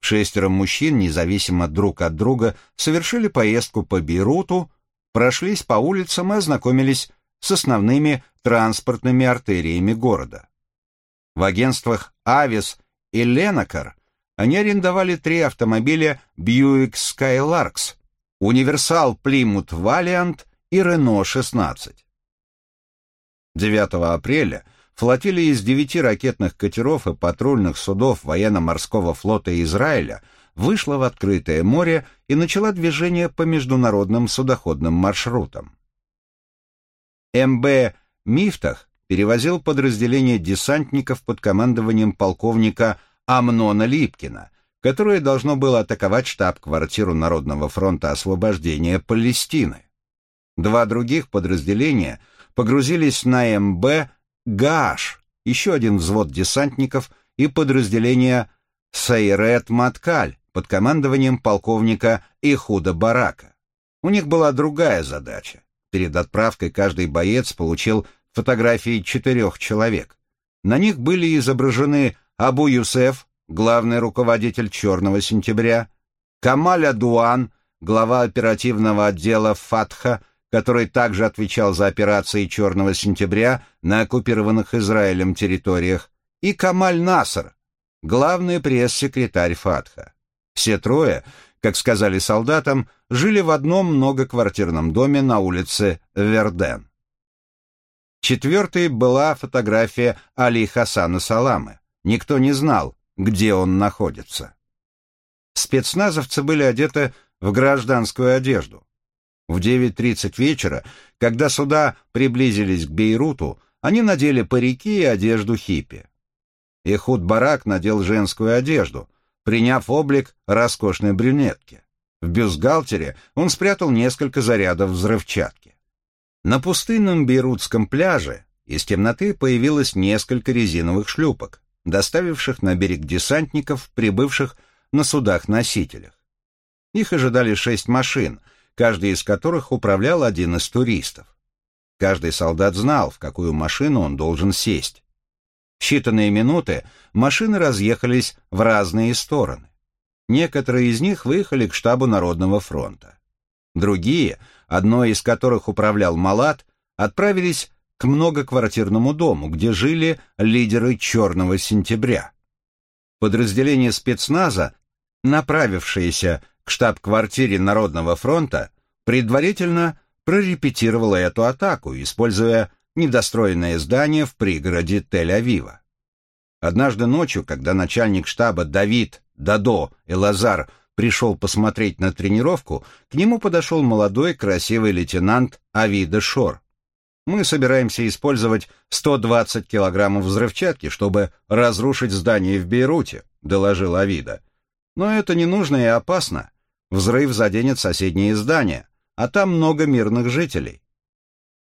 A: Шестеро мужчин, независимо друг от друга, совершили поездку по Бейруту, прошлись по улицам и ознакомились с основными транспортными артериями города. В агентствах «Авис» и «Ленокар» они арендовали три автомобиля Buick Skylarks, Универсал Plymouth Valiant и Renault 16. 9 апреля флотилия из девяти ракетных катеров и патрульных судов военно-морского флота Израиля вышла в открытое море и начала движение по международным судоходным маршрутам. МБ «Мифтах» перевозил подразделение десантников под командованием полковника Амнона Липкина, которое должно было атаковать штаб-квартиру Народного фронта освобождения Палестины. Два других подразделения – погрузились на МБ «Гаш», еще один взвод десантников и подразделение «Сайрет Маткаль» под командованием полковника Ихуда Барака. У них была другая задача. Перед отправкой каждый боец получил фотографии четырех человек. На них были изображены Абу Юсеф, главный руководитель «Черного сентября», Камаль Адуан, глава оперативного отдела «Фатха», который также отвечал за операции «Черного сентября» на оккупированных Израилем территориях, и Камаль Наср, главный пресс-секретарь Фатха. Все трое, как сказали солдатам, жили в одном многоквартирном доме на улице Верден. Четвертой была фотография Али Хасана Саламы. Никто не знал, где он находится. Спецназовцы были одеты в гражданскую одежду. В 9.30 вечера, когда суда приблизились к Бейруту, они надели парики и одежду хиппи. Ихуд Барак надел женскую одежду, приняв облик роскошной брюнетки. В бюстгальтере он спрятал несколько зарядов взрывчатки. На пустынном бейрутском пляже из темноты появилось несколько резиновых шлюпок, доставивших на берег десантников, прибывших на судах-носителях. Их ожидали шесть машин — каждый из которых управлял один из туристов. Каждый солдат знал, в какую машину он должен сесть. В считанные минуты машины разъехались в разные стороны. Некоторые из них выехали к штабу Народного фронта. Другие одной из которых управлял Малат, отправились к многоквартирному дому, где жили лидеры «Черного сентября». Подразделение спецназа, направившееся к штаб-квартире Народного фронта, предварительно прорепетировало эту атаку, используя недостроенное здание в пригороде Тель-Авива. Однажды ночью, когда начальник штаба Давид, Дадо и Лазар пришел посмотреть на тренировку, к нему подошел молодой красивый лейтенант Авида Шор. Мы собираемся использовать 120 килограммов взрывчатки, чтобы разрушить здание в Бейруте, доложил Авида. Но это не нужно и опасно. Взрыв заденет соседние здания, а там много мирных жителей.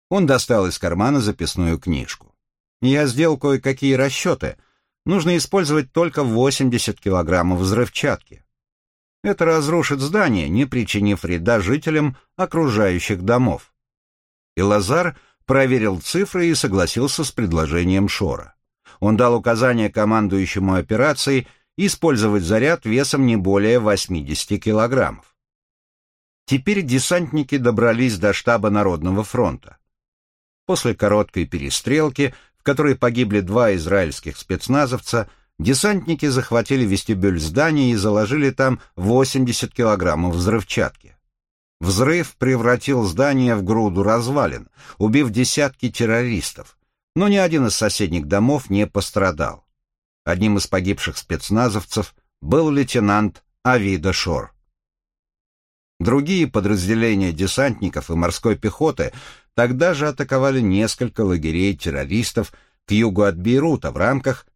A: Он достал из кармана записную книжку. Я сделал кое-какие расчеты. Нужно использовать только 80 килограммов взрывчатки. Это разрушит здание, не причинив вреда жителям окружающих домов. И Лазар проверил цифры и согласился с предложением Шора. Он дал указание командующему операцией использовать заряд весом не более 80 килограммов. Теперь десантники добрались до штаба Народного фронта. После короткой перестрелки, в которой погибли два израильских спецназовца, десантники захватили вестибюль здания и заложили там 80 килограммов взрывчатки. Взрыв превратил здание в груду развалин, убив десятки террористов, но ни один из соседних домов не пострадал. Одним из погибших спецназовцев был лейтенант Авида Шор. Другие подразделения десантников и морской пехоты тогда же атаковали несколько лагерей террористов к югу от Бейрута в рамках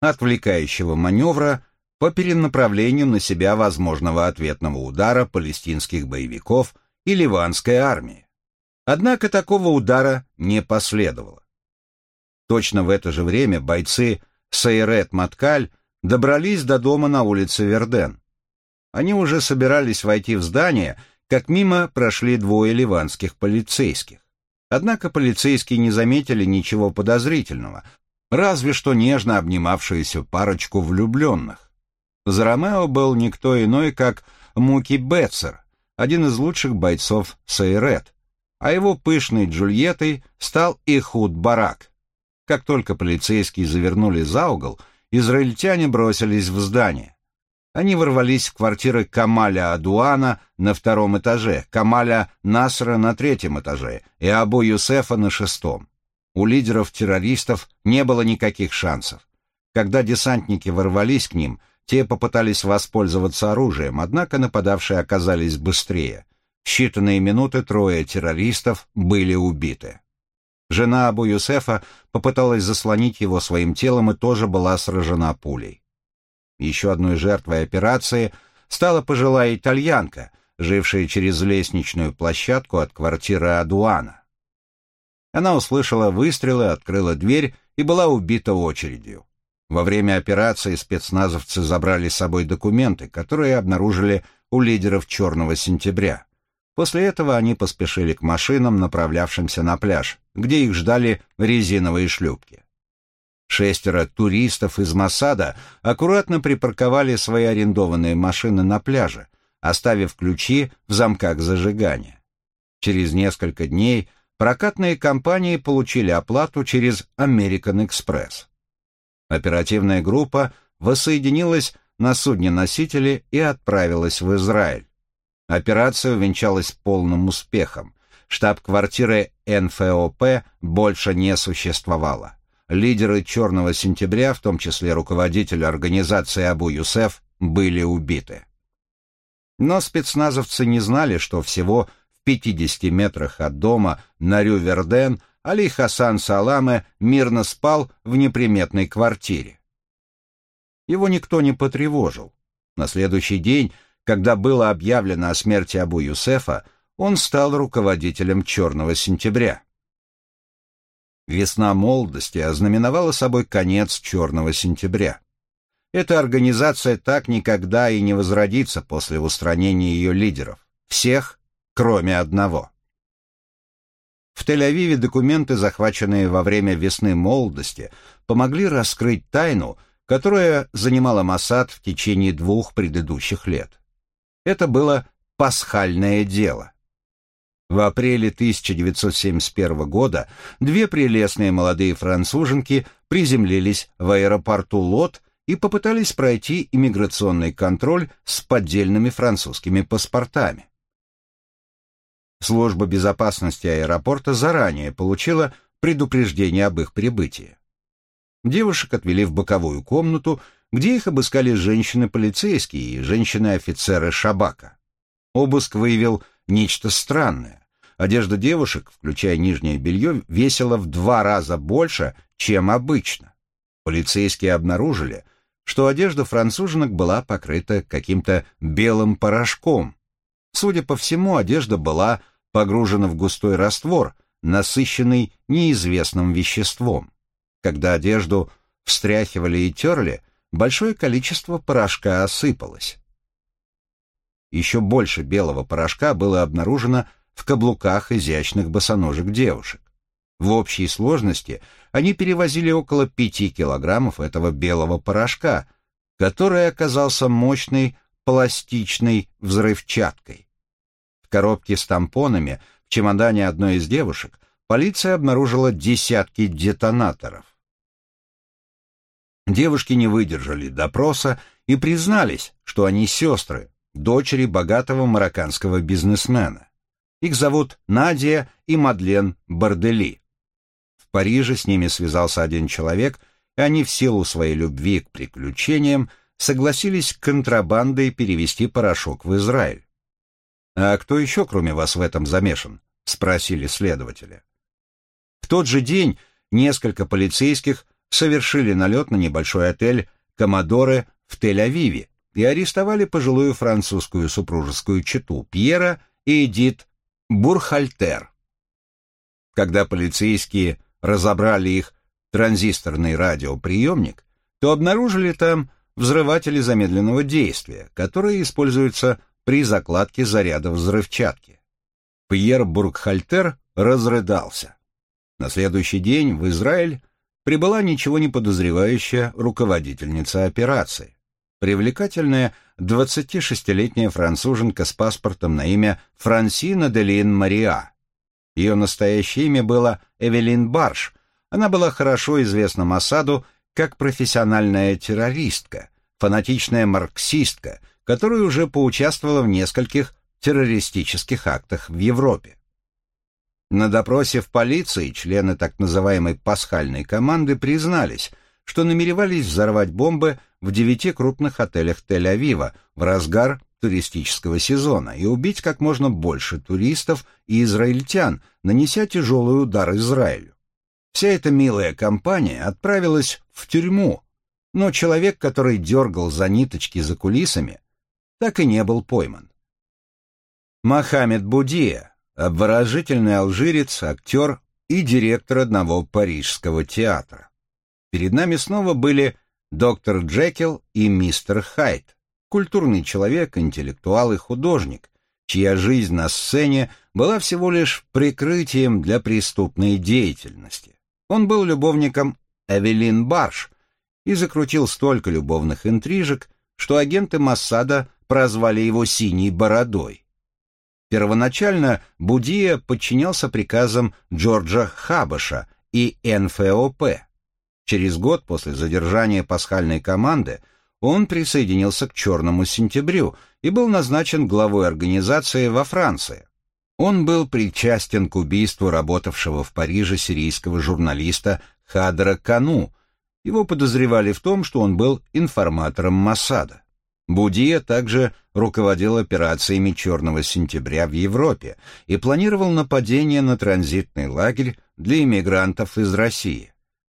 A: отвлекающего маневра по перенаправлению на себя возможного ответного удара палестинских боевиков и ливанской армии. Однако такого удара не последовало. Точно в это же время бойцы Сайрет Маткаль добрались до дома на улице Верден. Они уже собирались войти в здание, как мимо прошли двое ливанских полицейских. Однако полицейские не заметили ничего подозрительного, разве что нежно обнимавшуюся парочку влюбленных. За Ромео был никто иной, как Муки Бетцер, один из лучших бойцов Сайрет, а его пышной Джульеттой стал Ихуд Барак. Как только полицейские завернули за угол, израильтяне бросились в здание. Они ворвались в квартиры Камаля Адуана на втором этаже, Камаля Насра на третьем этаже и Абу Юсефа на шестом. У лидеров террористов не было никаких шансов. Когда десантники ворвались к ним, те попытались воспользоваться оружием, однако нападавшие оказались быстрее. В считанные минуты трое террористов были убиты. Жена Абу Юсефа попыталась заслонить его своим телом и тоже была сражена пулей. Еще одной жертвой операции стала пожилая итальянка, жившая через лестничную площадку от квартиры Адуана. Она услышала выстрелы, открыла дверь и была убита очередью. Во время операции спецназовцы забрали с собой документы, которые обнаружили у лидеров «Черного сентября». После этого они поспешили к машинам, направлявшимся на пляж, где их ждали резиновые шлюпки. Шестеро туристов из Масада аккуратно припарковали свои арендованные машины на пляже, оставив ключи в замках зажигания. Через несколько дней прокатные компании получили оплату через American Express. Оперативная группа воссоединилась на судне-носителе и отправилась в Израиль. Операция увенчалась полным успехом. Штаб-квартиры НФОП больше не существовало лидеры «Черного сентября», в том числе руководитель организации Абу Юсеф, были убиты. Но спецназовцы не знали, что всего в 50 метрах от дома на Рю-Верден Али Хасан Саламе мирно спал в неприметной квартире. Его никто не потревожил. На следующий день, когда было объявлено о смерти Абу Юсефа, он стал руководителем «Черного сентября». Весна молодости ознаменовала собой конец черного сентября. Эта организация так никогда и не возродится после устранения ее лидеров. Всех, кроме одного. В Тель-Авиве документы, захваченные во время весны молодости, помогли раскрыть тайну, которая занимала Масад в течение двух предыдущих лет. Это было пасхальное дело. В апреле 1971 года две прелестные молодые француженки приземлились в аэропорту Лот и попытались пройти иммиграционный контроль с поддельными французскими паспортами. Служба безопасности аэропорта заранее получила предупреждение об их прибытии. Девушек отвели в боковую комнату, где их обыскали женщины-полицейские и женщины-офицеры Шабака. Обыск выявил нечто странное. Одежда девушек, включая нижнее белье, весила в два раза больше, чем обычно. Полицейские обнаружили, что одежда француженок была покрыта каким-то белым порошком. Судя по всему, одежда была погружена в густой раствор, насыщенный неизвестным веществом. Когда одежду встряхивали и терли, большое количество порошка осыпалось. Еще больше белого порошка было обнаружено в каблуках изящных босоножек девушек. В общей сложности они перевозили около пяти килограммов этого белого порошка, который оказался мощной пластичной взрывчаткой. В коробке с тампонами в чемодане одной из девушек полиция обнаружила десятки детонаторов. Девушки не выдержали допроса и признались, что они сестры, дочери богатого марокканского бизнесмена. Их зовут Надя и Мадлен Бардели. В Париже с ними связался один человек, и они в силу своей любви к приключениям согласились контрабандой перевести порошок в Израиль. «А кто еще, кроме вас, в этом замешан?» — спросили следователи. В тот же день несколько полицейских совершили налет на небольшой отель «Коммодоре» в Тель-Авиве и арестовали пожилую французскую супружескую чету Пьера и Эдит Бурхальтер. Когда полицейские разобрали их транзисторный радиоприемник, то обнаружили там взрыватели замедленного действия, которые используются при закладке зарядов взрывчатки. Пьер Бургхальтер разрыдался. На следующий день в Израиль прибыла ничего не подозревающая руководительница операции. Привлекательная 26-летняя француженка с паспортом на имя Франсина Делин Мариа. Ее настоящее имя было Эвелин Барш. Она была хорошо известна Масаду как профессиональная террористка, фанатичная марксистка, которая уже поучаствовала в нескольких террористических актах в Европе. На допросе в полиции члены так называемой «пасхальной команды» признались, что намеревались взорвать бомбы в девяти крупных отелях Тель-Авива в разгар туристического сезона и убить как можно больше туристов и израильтян, нанеся тяжелый удар Израилю. Вся эта милая компания отправилась в тюрьму, но человек, который дергал за ниточки за кулисами, так и не был пойман. Мохаммед Будия, обворожительный алжирец, актер и директор одного парижского театра. Перед нами снова были доктор Джекил и мистер Хайт, культурный человек, интеллектуал и художник, чья жизнь на сцене была всего лишь прикрытием для преступной деятельности. Он был любовником Эвелин Барш и закрутил столько любовных интрижек, что агенты Массада прозвали его «синей бородой». Первоначально Будия подчинялся приказам Джорджа Хабаша и НФОП. Через год после задержания пасхальной команды он присоединился к «Черному сентябрю» и был назначен главой организации во Франции. Он был причастен к убийству работавшего в Париже сирийского журналиста Хадра Кану. Его подозревали в том, что он был информатором Масада. Будия также руководил операциями «Черного сентября» в Европе и планировал нападение на транзитный лагерь для иммигрантов из России.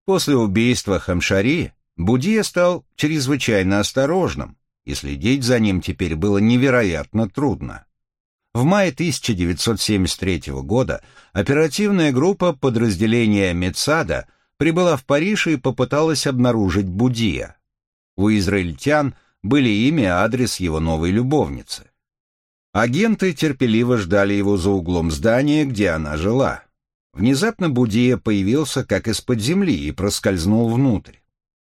A: После убийства Хамшари Будия стал чрезвычайно осторожным, и следить за ним теперь было невероятно трудно. В мае 1973 года оперативная группа подразделения Медсада прибыла в Париж и попыталась обнаружить Будия. У израильтян – были имя и адрес его новой любовницы. Агенты терпеливо ждали его за углом здания, где она жила. Внезапно Будия появился как из-под земли и проскользнул внутрь.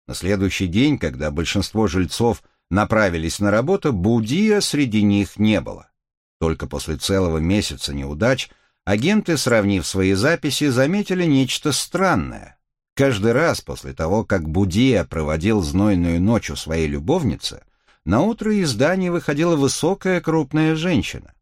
A: На следующий день, когда большинство жильцов направились на работу, Будия среди них не было. Только после целого месяца неудач агенты, сравнив свои записи, заметили нечто странное. Каждый раз после того, как Будия проводил знойную ночь у своей любовницы, на утро из здания выходила высокая крупная женщина.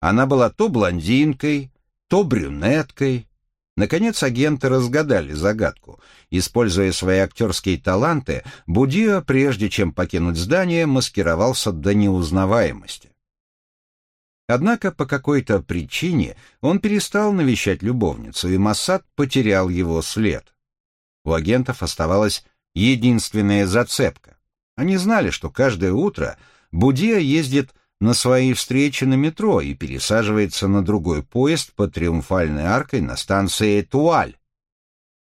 A: Она была то блондинкой, то брюнеткой. Наконец агенты разгадали загадку. Используя свои актерские таланты, Будио, прежде чем покинуть здание, маскировался до неузнаваемости. Однако по какой-то причине он перестал навещать любовницу, и Массад потерял его след. У агентов оставалась единственная зацепка. Они знали, что каждое утро Будия ездит на свои встречи на метро и пересаживается на другой поезд под Триумфальной аркой на станции Туаль.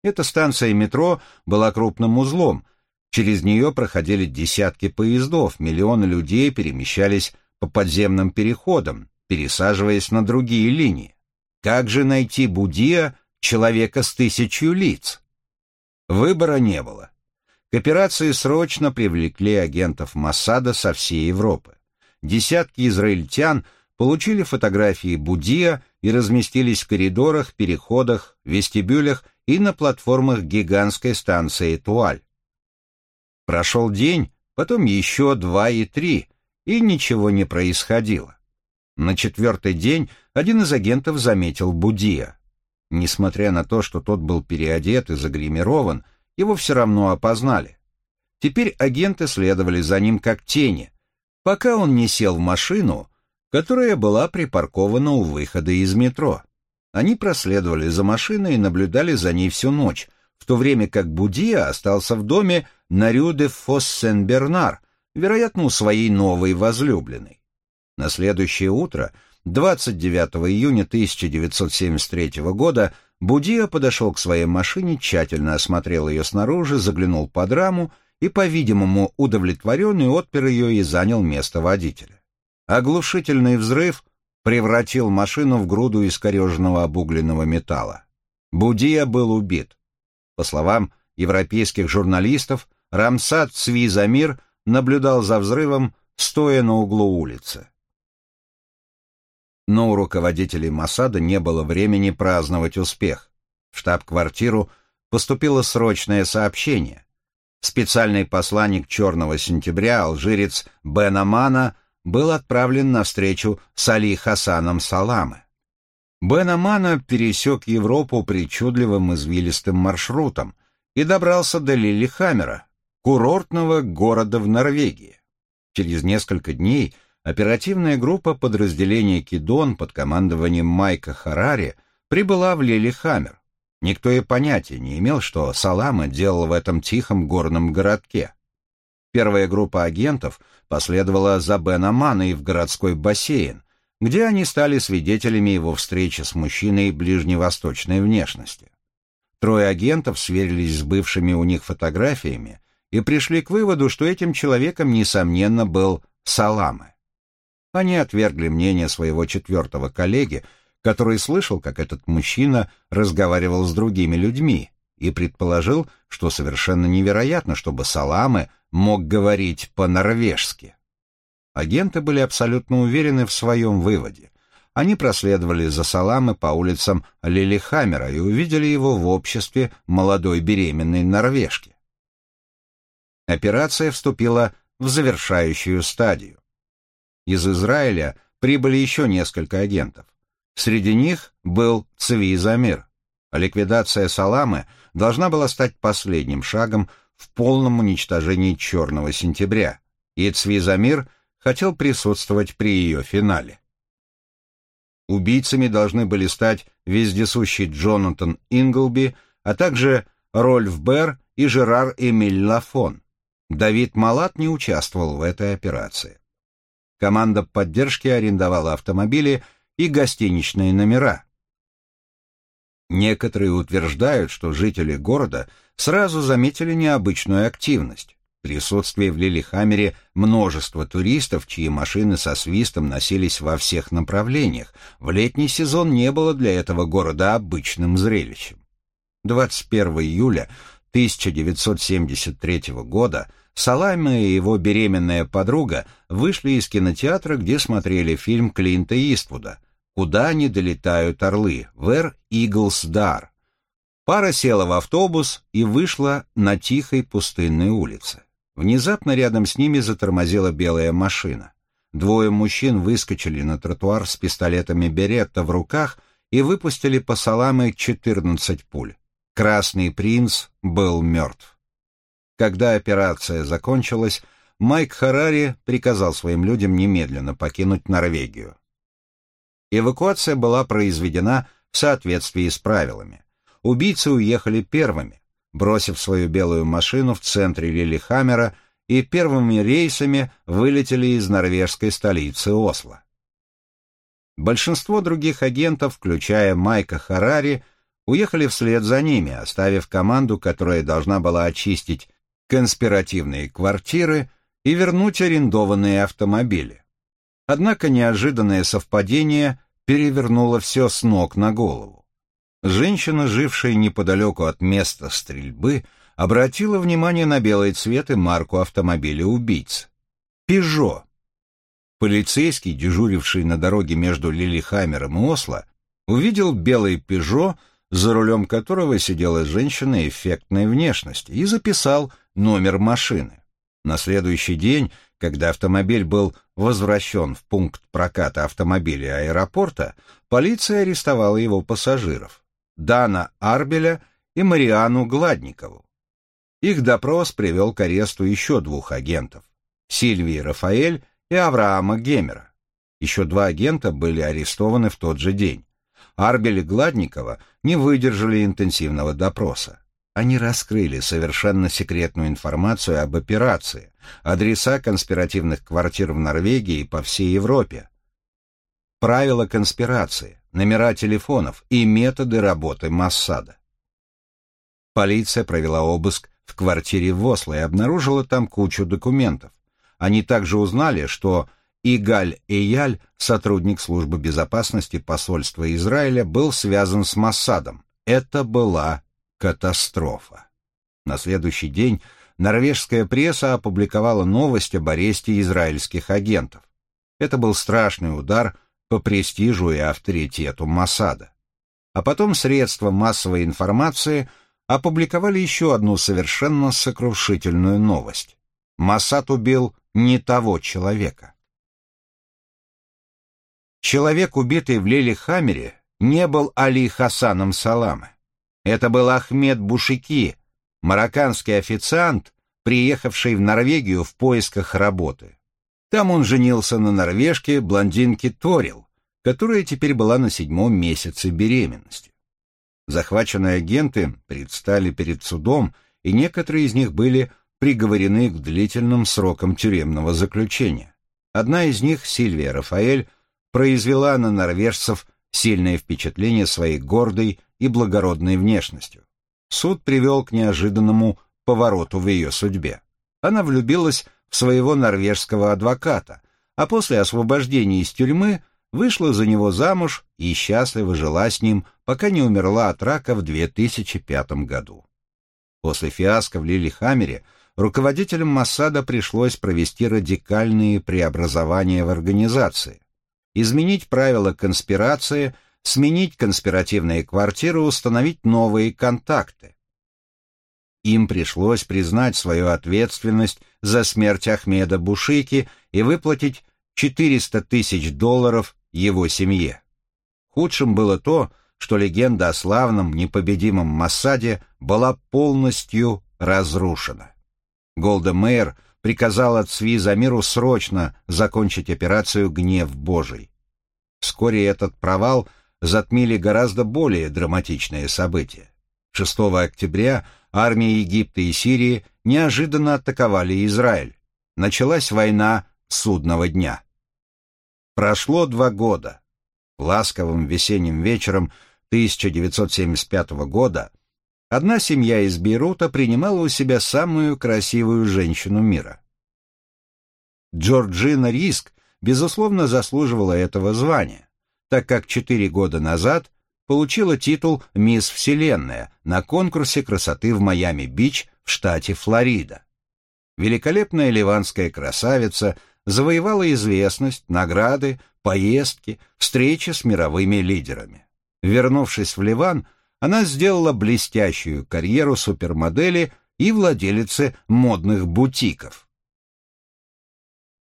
A: Эта станция метро была крупным узлом. Через нее проходили десятки поездов, миллионы людей перемещались по подземным переходам, пересаживаясь на другие линии. Как же найти Будия, человека с тысячью лиц? Выбора не было. К операции срочно привлекли агентов Моссада со всей Европы. Десятки израильтян получили фотографии Будия и разместились в коридорах, переходах, вестибюлях и на платформах гигантской станции Туаль. Прошел день, потом еще два и три, и ничего не происходило. На четвертый день один из агентов заметил Будия. Несмотря на то, что тот был переодет и загримирован, его все равно опознали. Теперь агенты следовали за ним как тени, пока он не сел в машину, которая была припаркована у выхода из метро. Они проследовали за машиной и наблюдали за ней всю ночь, в то время как Будия остался в доме на Рю де Фоссен-Бернар, вероятно, у своей новой возлюбленной. На следующее утро, 29 июня 1973 года, Будия подошел к своей машине, тщательно осмотрел ее снаружи, заглянул под раму и, по-видимому, удовлетворенный, отпер ее и занял место водителя. Оглушительный взрыв превратил машину в груду искореженного обугленного металла. Будия был убит. По словам европейских журналистов, Рамсад Цвизамир наблюдал за взрывом, стоя на углу улицы но у руководителей Масада не было времени праздновать успех. В штаб-квартиру поступило срочное сообщение. Специальный посланник «Черного сентября», алжирец Бен Амана, был отправлен на встречу с Али Хасаном Саламы. Бен Амана пересек Европу причудливым извилистым маршрутом и добрался до Лилихаммера, курортного города в Норвегии. Через несколько дней – оперативная группа подразделения «Кидон» под командованием Майка Харари прибыла в Лилихаммер. Никто и понятия не имел, что Салама делал в этом тихом горном городке. Первая группа агентов последовала за Бен Аманой в городской бассейн, где они стали свидетелями его встречи с мужчиной ближневосточной внешности. Трое агентов сверились с бывшими у них фотографиями и пришли к выводу, что этим человеком, несомненно, был Саламы. Они отвергли мнение своего четвертого коллеги, который слышал, как этот мужчина разговаривал с другими людьми, и предположил, что совершенно невероятно, чтобы Саламы мог говорить по-норвежски. Агенты были абсолютно уверены в своем выводе. Они проследовали за Саламы по улицам Лилихаммера и увидели его в обществе молодой беременной норвежки. Операция вступила в завершающую стадию. Из Израиля прибыли еще несколько агентов. Среди них был Цви Замир. Ликвидация Саламы должна была стать последним шагом в полном уничтожении Черного сентября, и Цви Замир хотел присутствовать при ее финале. Убийцами должны были стать вездесущий Джонатан Инглби, а также Рольф Берр и Жерар Эмиль Лафон. Давид Малат не участвовал в этой операции. Команда поддержки арендовала автомобили и гостиничные номера. Некоторые утверждают, что жители города сразу заметили необычную активность. Присутствие в Лилихаммере множество туристов, чьи машины со свистом носились во всех направлениях. В летний сезон не было для этого города обычным зрелищем. 21 июля 1973 года Салами и его беременная подруга вышли из кинотеатра, где смотрели фильм Клинта Иствуда куда они долетают орлы, в Эр Иглс Дар. Пара села в автобус и вышла на тихой пустынной улице. Внезапно рядом с ними затормозила белая машина. Двое мужчин выскочили на тротуар с пистолетами Беретта в руках и выпустили по саламе 14 пуль. Красный принц был мертв. Когда операция закончилась, Майк Харари приказал своим людям немедленно покинуть Норвегию. Эвакуация была произведена в соответствии с правилами. Убийцы уехали первыми, бросив свою белую машину в центре Лилихаммера и первыми рейсами вылетели из норвежской столицы Осло. Большинство других агентов, включая Майка Харари, уехали вслед за ними, оставив команду, которая должна была очистить конспиративные квартиры и вернуть арендованные автомобили. Однако неожиданное совпадение перевернуло все с ног на голову. Женщина, жившая неподалеку от места стрельбы, обратила внимание на белый цвет и марку автомобиля убийц. «Пежо». Полицейский, дежуривший на дороге между Лилихаммером и Осло, увидел белый «Пежо», за рулем которого сидела женщина эффектной внешности, и записал номер машины. На следующий день, когда автомобиль был возвращен в пункт проката автомобиля аэропорта, полиция арестовала его пассажиров. Дана Арбеля и Мариану Гладникову. Их допрос привел к аресту еще двух агентов – Сильвии Рафаэль и Авраама Гемера. Еще два агента были арестованы в тот же день. Арбель и Гладникова не выдержали интенсивного допроса. Они раскрыли совершенно секретную информацию об операции, адреса конспиративных квартир в Норвегии и по всей Европе, правила конспирации, номера телефонов и методы работы Массада. Полиция провела обыск в квартире в Осло и обнаружила там кучу документов. Они также узнали, что Игаль Эяль, сотрудник службы безопасности посольства Израиля, был связан с Массадом. Это была катастрофа. На следующий день норвежская пресса опубликовала новость об аресте израильских агентов. Это был страшный удар по престижу и авторитету Масада. А потом средства массовой информации опубликовали еще одну совершенно сокрушительную новость. Масад убил не того человека. Человек, убитый в Лилихаммере, не был Али Хасаном Саламы. Это был Ахмед Бушики, марокканский официант, приехавший в Норвегию в поисках работы. Там он женился на норвежке блондинке Торил, которая теперь была на седьмом месяце беременности. Захваченные агенты предстали перед судом, и некоторые из них были приговорены к длительным срокам тюремного заключения. Одна из них, Сильвия Рафаэль, произвела на норвежцев сильное впечатление своей гордой и благородной внешностью. Суд привел к неожиданному повороту в ее судьбе. Она влюбилась в своего норвежского адвоката, а после освобождения из тюрьмы вышла за него замуж и счастливо жила с ним, пока не умерла от рака в 2005 году. После фиаско в Лилихаммере руководителям Моссада пришлось провести радикальные преобразования в организации, изменить правила конспирации, сменить конспиративные квартиры, установить новые контакты. Им пришлось признать свою ответственность за смерть Ахмеда Бушики и выплатить 400 тысяч долларов его семье. Худшим было то, что легенда о славном, непобедимом Массаде была полностью разрушена. Голда Мейер приказала Цви Замиру срочно закончить операцию «Гнев Божий». Вскоре этот провал затмили гораздо более драматичные события. 6 октября армии Египта и Сирии неожиданно атаковали Израиль. Началась война судного дня. Прошло два года. Ласковым весенним вечером 1975 года одна семья из Бейрута принимала у себя самую красивую женщину мира. Джорджина Риск, безусловно, заслуживала этого звания, так как четыре года назад получила титул «Мисс Вселенная» на конкурсе красоты в Майами-Бич в штате Флорида. Великолепная ливанская красавица завоевала известность, награды, поездки, встречи с мировыми лидерами. Вернувшись в Ливан, она сделала блестящую карьеру супермодели и владелицы модных бутиков.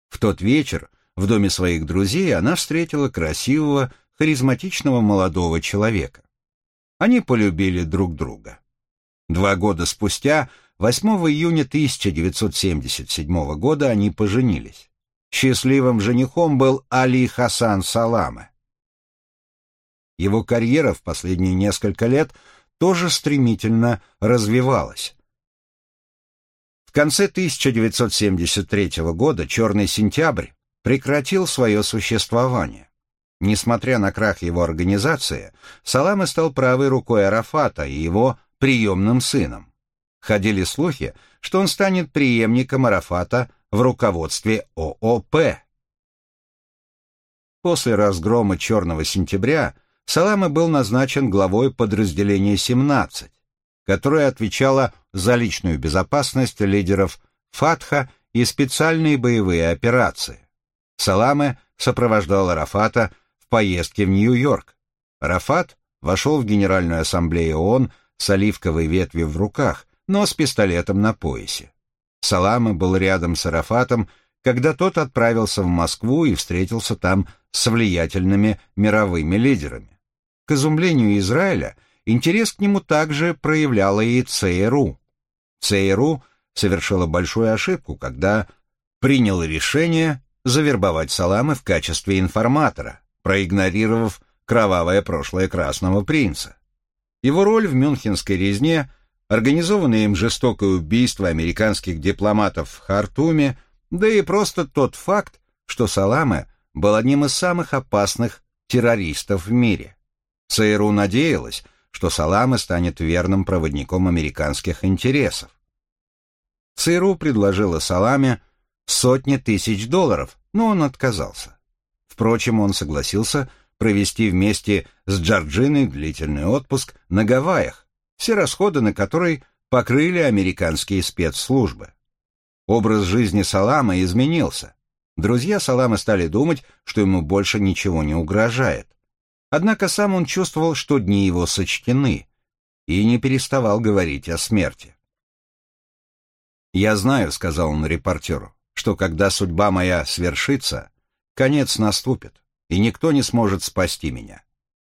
A: В тот вечер в доме своих друзей она встретила красивого, харизматичного молодого человека. Они полюбили друг друга. Два года спустя, 8 июня 1977 года, они поженились. Счастливым женихом был Али Хасан Саламе. Его карьера в последние несколько лет тоже стремительно развивалась. В конце 1973 года «Черный сентябрь» прекратил свое существование. Несмотря на крах его организации, Саламе стал правой рукой Арафата и его приемным сыном. Ходили слухи, что он станет преемником Арафата в руководстве ООП. После разгрома «Черного сентября» Саламе был назначен главой подразделения 17, которое отвечало за личную безопасность лидеров Фатха и специальные боевые операции. Саламе сопровождал Арафата в поездке в Нью-Йорк. Арафат вошел в Генеральную ассамблею ООН с оливковой ветвью в руках, но с пистолетом на поясе. Саламе был рядом с Арафатом, когда тот отправился в Москву и встретился там с влиятельными мировыми лидерами. К изумлению Израиля, интерес к нему также проявляла и ЦРУ. ЦРУ совершила большую ошибку, когда приняла решение завербовать Саламы в качестве информатора, проигнорировав кровавое прошлое Красного Принца. Его роль в Мюнхенской резне, организованное им жестокое убийство американских дипломатов в Хартуме, да и просто тот факт, что Саламе был одним из самых опасных террористов в мире. ЦРУ надеялась, что Саламе станет верным проводником американских интересов. ЦРУ предложила Саламе сотни тысяч долларов, но он отказался. Впрочем, он согласился провести вместе с Джорджиной длительный отпуск на Гавайях, все расходы на который покрыли американские спецслужбы. Образ жизни Салама изменился. Друзья Салама стали думать, что ему больше ничего не угрожает. Однако сам он чувствовал, что дни его сочтены, и не переставал говорить о смерти. «Я знаю», — сказал он репортеру, — «что когда судьба моя свершится, конец наступит, и никто не сможет спасти меня.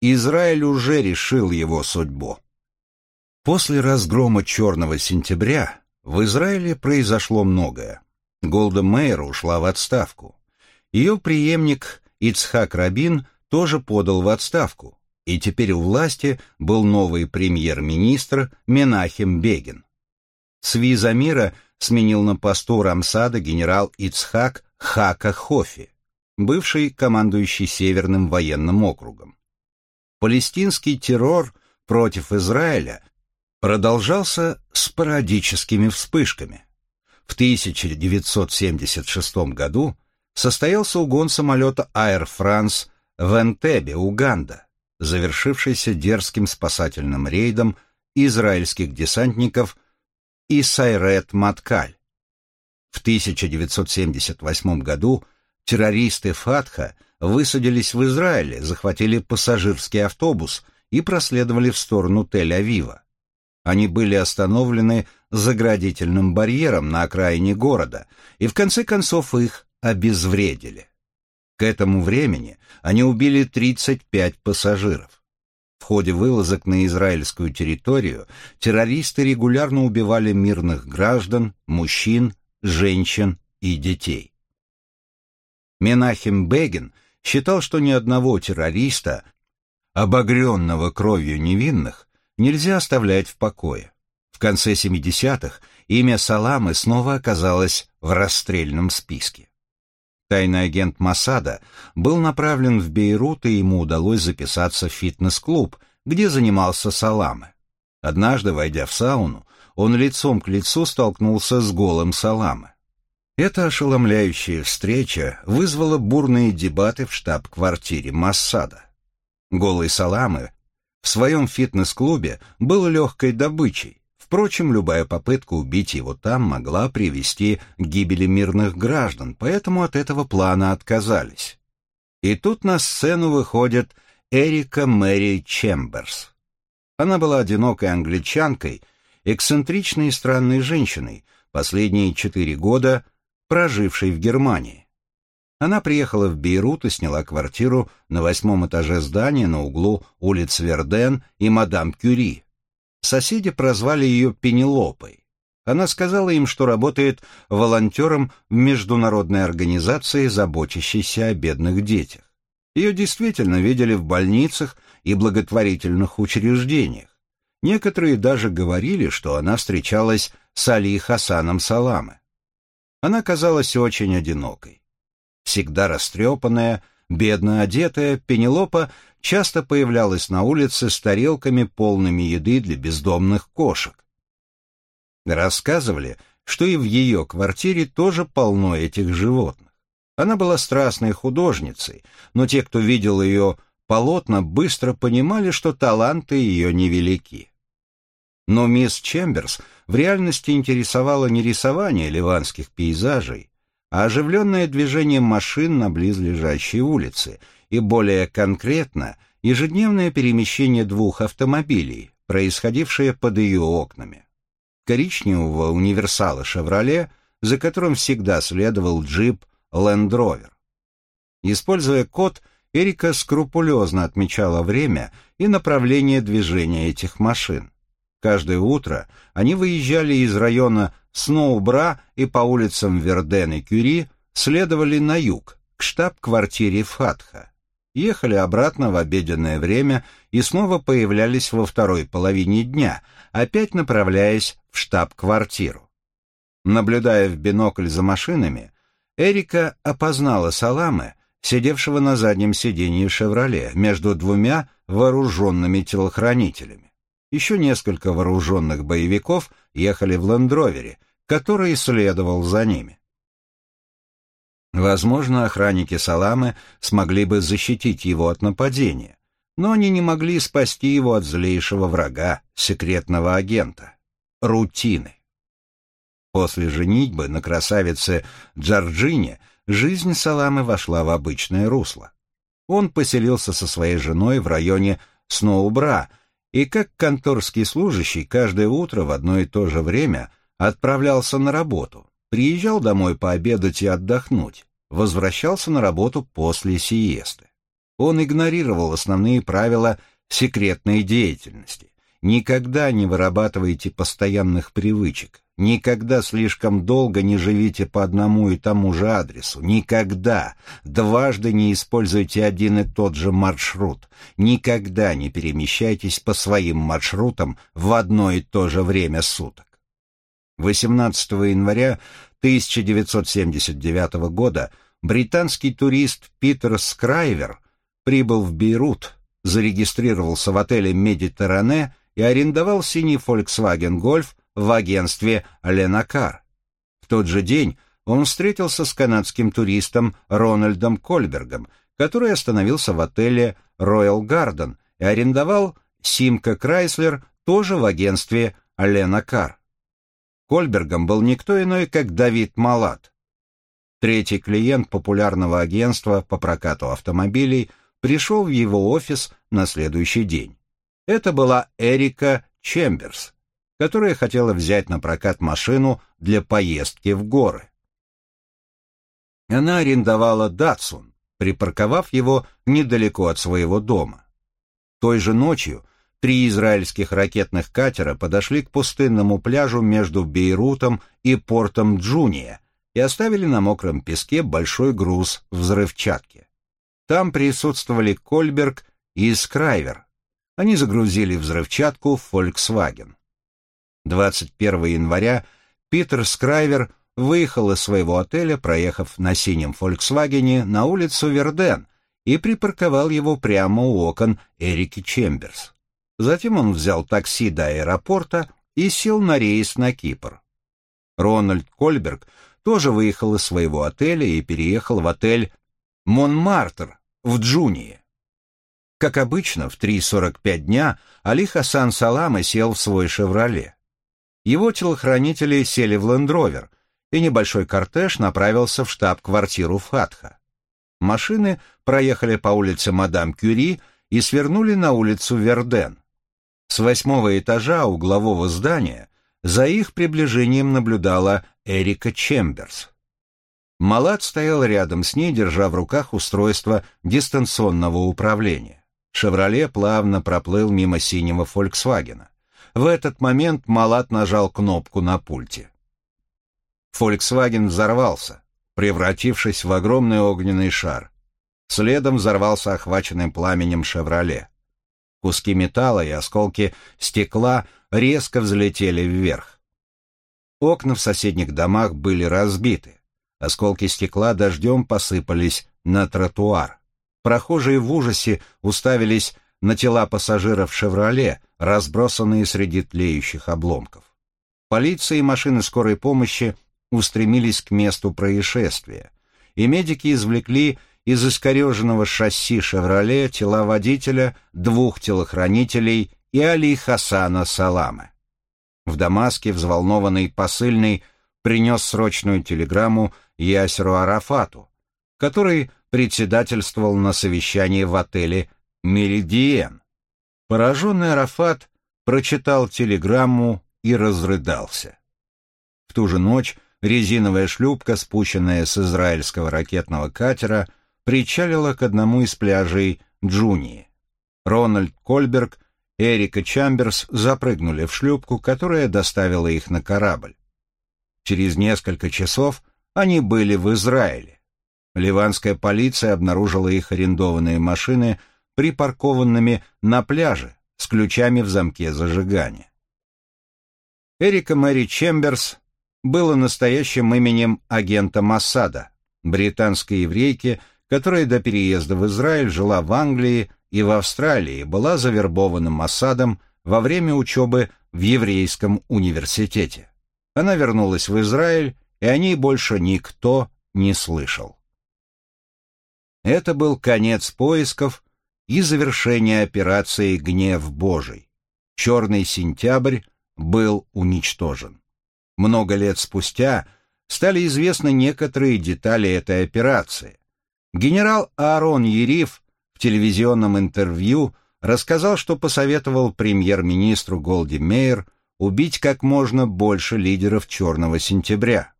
A: Израиль уже решил его судьбу». После разгрома «Черного сентября» в Израиле произошло многое. Голда Мейер ушла в отставку. Ее преемник Ицхак Рабин тоже подал в отставку, и теперь у власти был новый премьер-министр Менахем Бегин. Сви Замира сменил на посту Рамсада генерал Ицхак Хака Хофи, бывший командующий Северным военным округом. Палестинский террор против Израиля продолжался спорадическими вспышками. В 1976 году состоялся угон самолета Air France в Энтебе, Уганда, завершившийся дерзким спасательным рейдом израильских десантников и Сайрет Маткаль. В 1978 году террористы Фатха высадились в Израиле, захватили пассажирский автобус и проследовали в сторону Тель-Авива. Они были остановлены заградительным барьером на окраине города, и в конце концов их обезвредили. К этому времени они убили 35 пассажиров. Ходе вылазок на израильскую территорию террористы регулярно убивали мирных граждан, мужчин, женщин и детей. Менахем Бегин считал, что ни одного террориста, обогренного кровью невинных, нельзя оставлять в покое. В конце 70-х имя Саламы снова оказалось в расстрельном списке. Тайный агент Масада был направлен в Бейрут, и ему удалось записаться в фитнес-клуб, где занимался Саламе. Однажды, войдя в сауну, он лицом к лицу столкнулся с голым Саламе. Эта ошеломляющая встреча вызвала бурные дебаты в штаб-квартире Массада. Голый Саламы в своем фитнес-клубе был легкой добычей, Впрочем, любая попытка убить его там могла привести к гибели мирных граждан, поэтому от этого плана отказались. И тут на сцену выходит Эрика Мэри Чемберс. Она была одинокой англичанкой, эксцентричной и странной женщиной, последние четыре года прожившей в Германии. Она приехала в Бейрут и сняла квартиру на восьмом этаже здания на углу улиц Верден и Мадам Кюри. Соседи прозвали ее Пенелопой. Она сказала им, что работает волонтером в международной организации, заботящейся о бедных детях. Ее действительно видели в больницах и благотворительных учреждениях. Некоторые даже говорили, что она встречалась с Али Хасаном Саламы. Она казалась очень одинокой. Всегда растрепанная, бедно одетая, Пенелопа часто появлялась на улице с тарелками, полными еды для бездомных кошек. Рассказывали, что и в ее квартире тоже полно этих животных. Она была страстной художницей, но те, кто видел ее полотна, быстро понимали, что таланты ее невелики. Но мисс Чемберс в реальности интересовало не рисование ливанских пейзажей, а оживленное движение машин на близлежащей улице и, более конкретно, ежедневное перемещение двух автомобилей, происходившее под ее окнами коричневого универсала «Шевроле», за которым всегда следовал джип «Ленд Ровер». Используя код, Эрика скрупулезно отмечала время и направление движения этих машин. Каждое утро они выезжали из района Сноубра и по улицам Верден и Кюри следовали на юг, к штаб-квартире Фатха. Ехали обратно в обеденное время и снова появлялись во второй половине дня, опять направляясь в штаб-квартиру. Наблюдая в бинокль за машинами, Эрика опознала Саламе, сидевшего на заднем сиденье «Шевроле» между двумя вооруженными телохранителями. Еще несколько вооруженных боевиков ехали в лендровере, который следовал за ними. Возможно, охранники Саламы смогли бы защитить его от нападения, но они не могли спасти его от злейшего врага, секретного агента рутины. После женитьбы на красавице Джорджине жизнь Саламы вошла в обычное русло. Он поселился со своей женой в районе Сноубра и как конторский служащий каждое утро в одно и то же время отправлялся на работу, приезжал домой пообедать и отдохнуть, возвращался на работу после сиесты. Он игнорировал основные правила секретной деятельности, Никогда не вырабатывайте постоянных привычек. Никогда слишком долго не живите по одному и тому же адресу. Никогда дважды не используйте один и тот же маршрут. Никогда не перемещайтесь по своим маршрутам в одно и то же время суток. 18 января 1979 года британский турист Питер Скрайвер прибыл в Бейрут, зарегистрировался в отеле «Медитеране» и арендовал синий Volkswagen Golf в агентстве Ленакар. В тот же день он встретился с канадским туристом Рональдом Кольбергом, который остановился в отеле Royal Garden и арендовал Simca Chrysler тоже в агентстве Ленакар. Кольбергом был никто иной, как Давид Малат. Третий клиент популярного агентства по прокату автомобилей пришел в его офис на следующий день. Это была Эрика Чемберс, которая хотела взять на прокат машину для поездки в горы. Она арендовала Датсун, припарковав его недалеко от своего дома. Той же ночью три израильских ракетных катера подошли к пустынному пляжу между Бейрутом и портом Джуния и оставили на мокром песке большой груз взрывчатки. Там присутствовали Кольберг и Скрайвер, они загрузили взрывчатку в Volkswagen. 21 января Питер Скрайвер выехал из своего отеля, проехав на синем «Фольксвагене» на улицу Верден и припарковал его прямо у окон Эрики Чемберс. Затем он взял такси до аэропорта и сел на рейс на Кипр. Рональд Кольберг тоже выехал из своего отеля и переехал в отель «Монмартр» в Джунии. Как обычно, в 3.45 дня Али Хасан Салама сел в свой «Шевроле». Его телохранители сели в лендровер, и небольшой кортеж направился в штаб-квартиру Фатха. Машины проехали по улице Мадам Кюри и свернули на улицу Верден. С восьмого этажа углового здания за их приближением наблюдала Эрика Чемберс. Малат стоял рядом с ней, держа в руках устройство дистанционного управления. «Шевроле» плавно проплыл мимо синего «Фольксвагена». В этот момент Малат нажал кнопку на пульте. «Фольксваген» взорвался, превратившись в огромный огненный шар. Следом взорвался охваченным пламенем «Шевроле». Куски металла и осколки стекла резко взлетели вверх. Окна в соседних домах были разбиты. Осколки стекла дождем посыпались на тротуар. Прохожие в ужасе уставились на тела пассажиров «Шевроле», разбросанные среди тлеющих обломков. Полиция и машины скорой помощи устремились к месту происшествия, и медики извлекли из искореженного шасси «Шевроле» тела водителя, двух телохранителей и Али Хасана Саламы. В Дамаске взволнованный посыльный принес срочную телеграмму Ясеру Арафату, который председательствовал на совещании в отеле «Меридиен». Пораженный Арафат прочитал телеграмму и разрыдался. В ту же ночь резиновая шлюпка, спущенная с израильского ракетного катера, причалила к одному из пляжей Джунии. Рональд Кольберг и Эрика Чамберс запрыгнули в шлюпку, которая доставила их на корабль. Через несколько часов они были в Израиле. Ливанская полиция обнаружила их арендованные машины припаркованными на пляже с ключами в замке зажигания. Эрика Мэри Чемберс было настоящим именем агента Массада, британской еврейки, которая до переезда в Израиль жила в Англии и в Австралии, была завербована Массадом во время учебы в еврейском университете. Она вернулась в Израиль и о ней больше никто не слышал. Это был конец поисков и завершение операции «Гнев Божий». Черный сентябрь был уничтожен. Много лет спустя стали известны некоторые детали этой операции. Генерал Аарон Ериф в телевизионном интервью рассказал, что посоветовал премьер-министру Голди Мейер убить как можно больше лидеров «Черного сентября».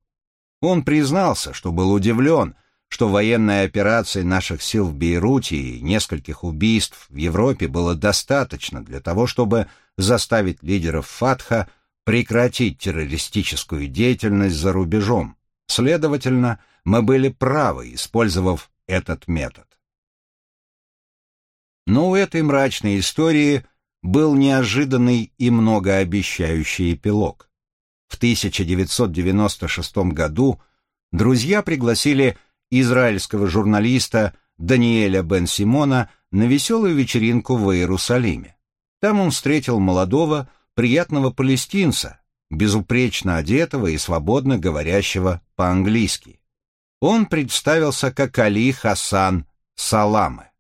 A: Он признался, что был удивлен, что военной операции наших сил в Бейруте и нескольких убийств в Европе было достаточно для того, чтобы заставить лидеров Фатха прекратить террористическую деятельность за рубежом. Следовательно, мы были правы, использовав этот метод. Но у этой мрачной истории был неожиданный и многообещающий эпилог. В 1996 году друзья пригласили израильского журналиста Даниэля Бен-Симона на веселую вечеринку в Иерусалиме. Там он встретил молодого, приятного палестинца, безупречно одетого и свободно говорящего по-английски. Он представился как Али Хасан Саламы.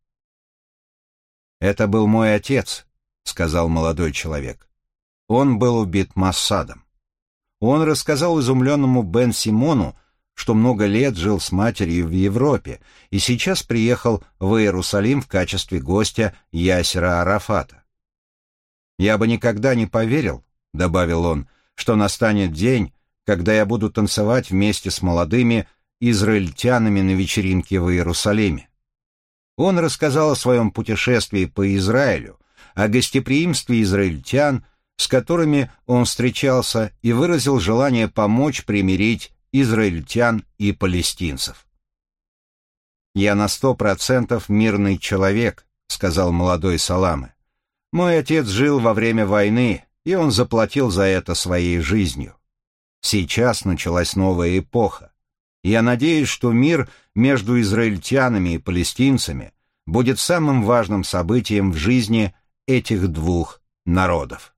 A: «Это был мой отец», — сказал молодой человек. Он был убит Массадом. Он рассказал изумленному Бен Симону, что много лет жил с матерью в Европе и сейчас приехал в Иерусалим в качестве гостя Ясера Арафата. «Я бы никогда не поверил», — добавил он, «что настанет день, когда я буду танцевать вместе с молодыми израильтянами на вечеринке в Иерусалиме. Он рассказал о своем путешествии по Израилю, о гостеприимстве израильтян, с которыми он встречался, и выразил желание помочь примирить израильтян и палестинцев. «Я на сто процентов мирный человек», — сказал молодой Саламы. «Мой отец жил во время войны, и он заплатил за это своей жизнью. Сейчас началась новая эпоха. Я надеюсь, что мир между израильтянами и палестинцами будет самым важным событием в жизни этих двух народов.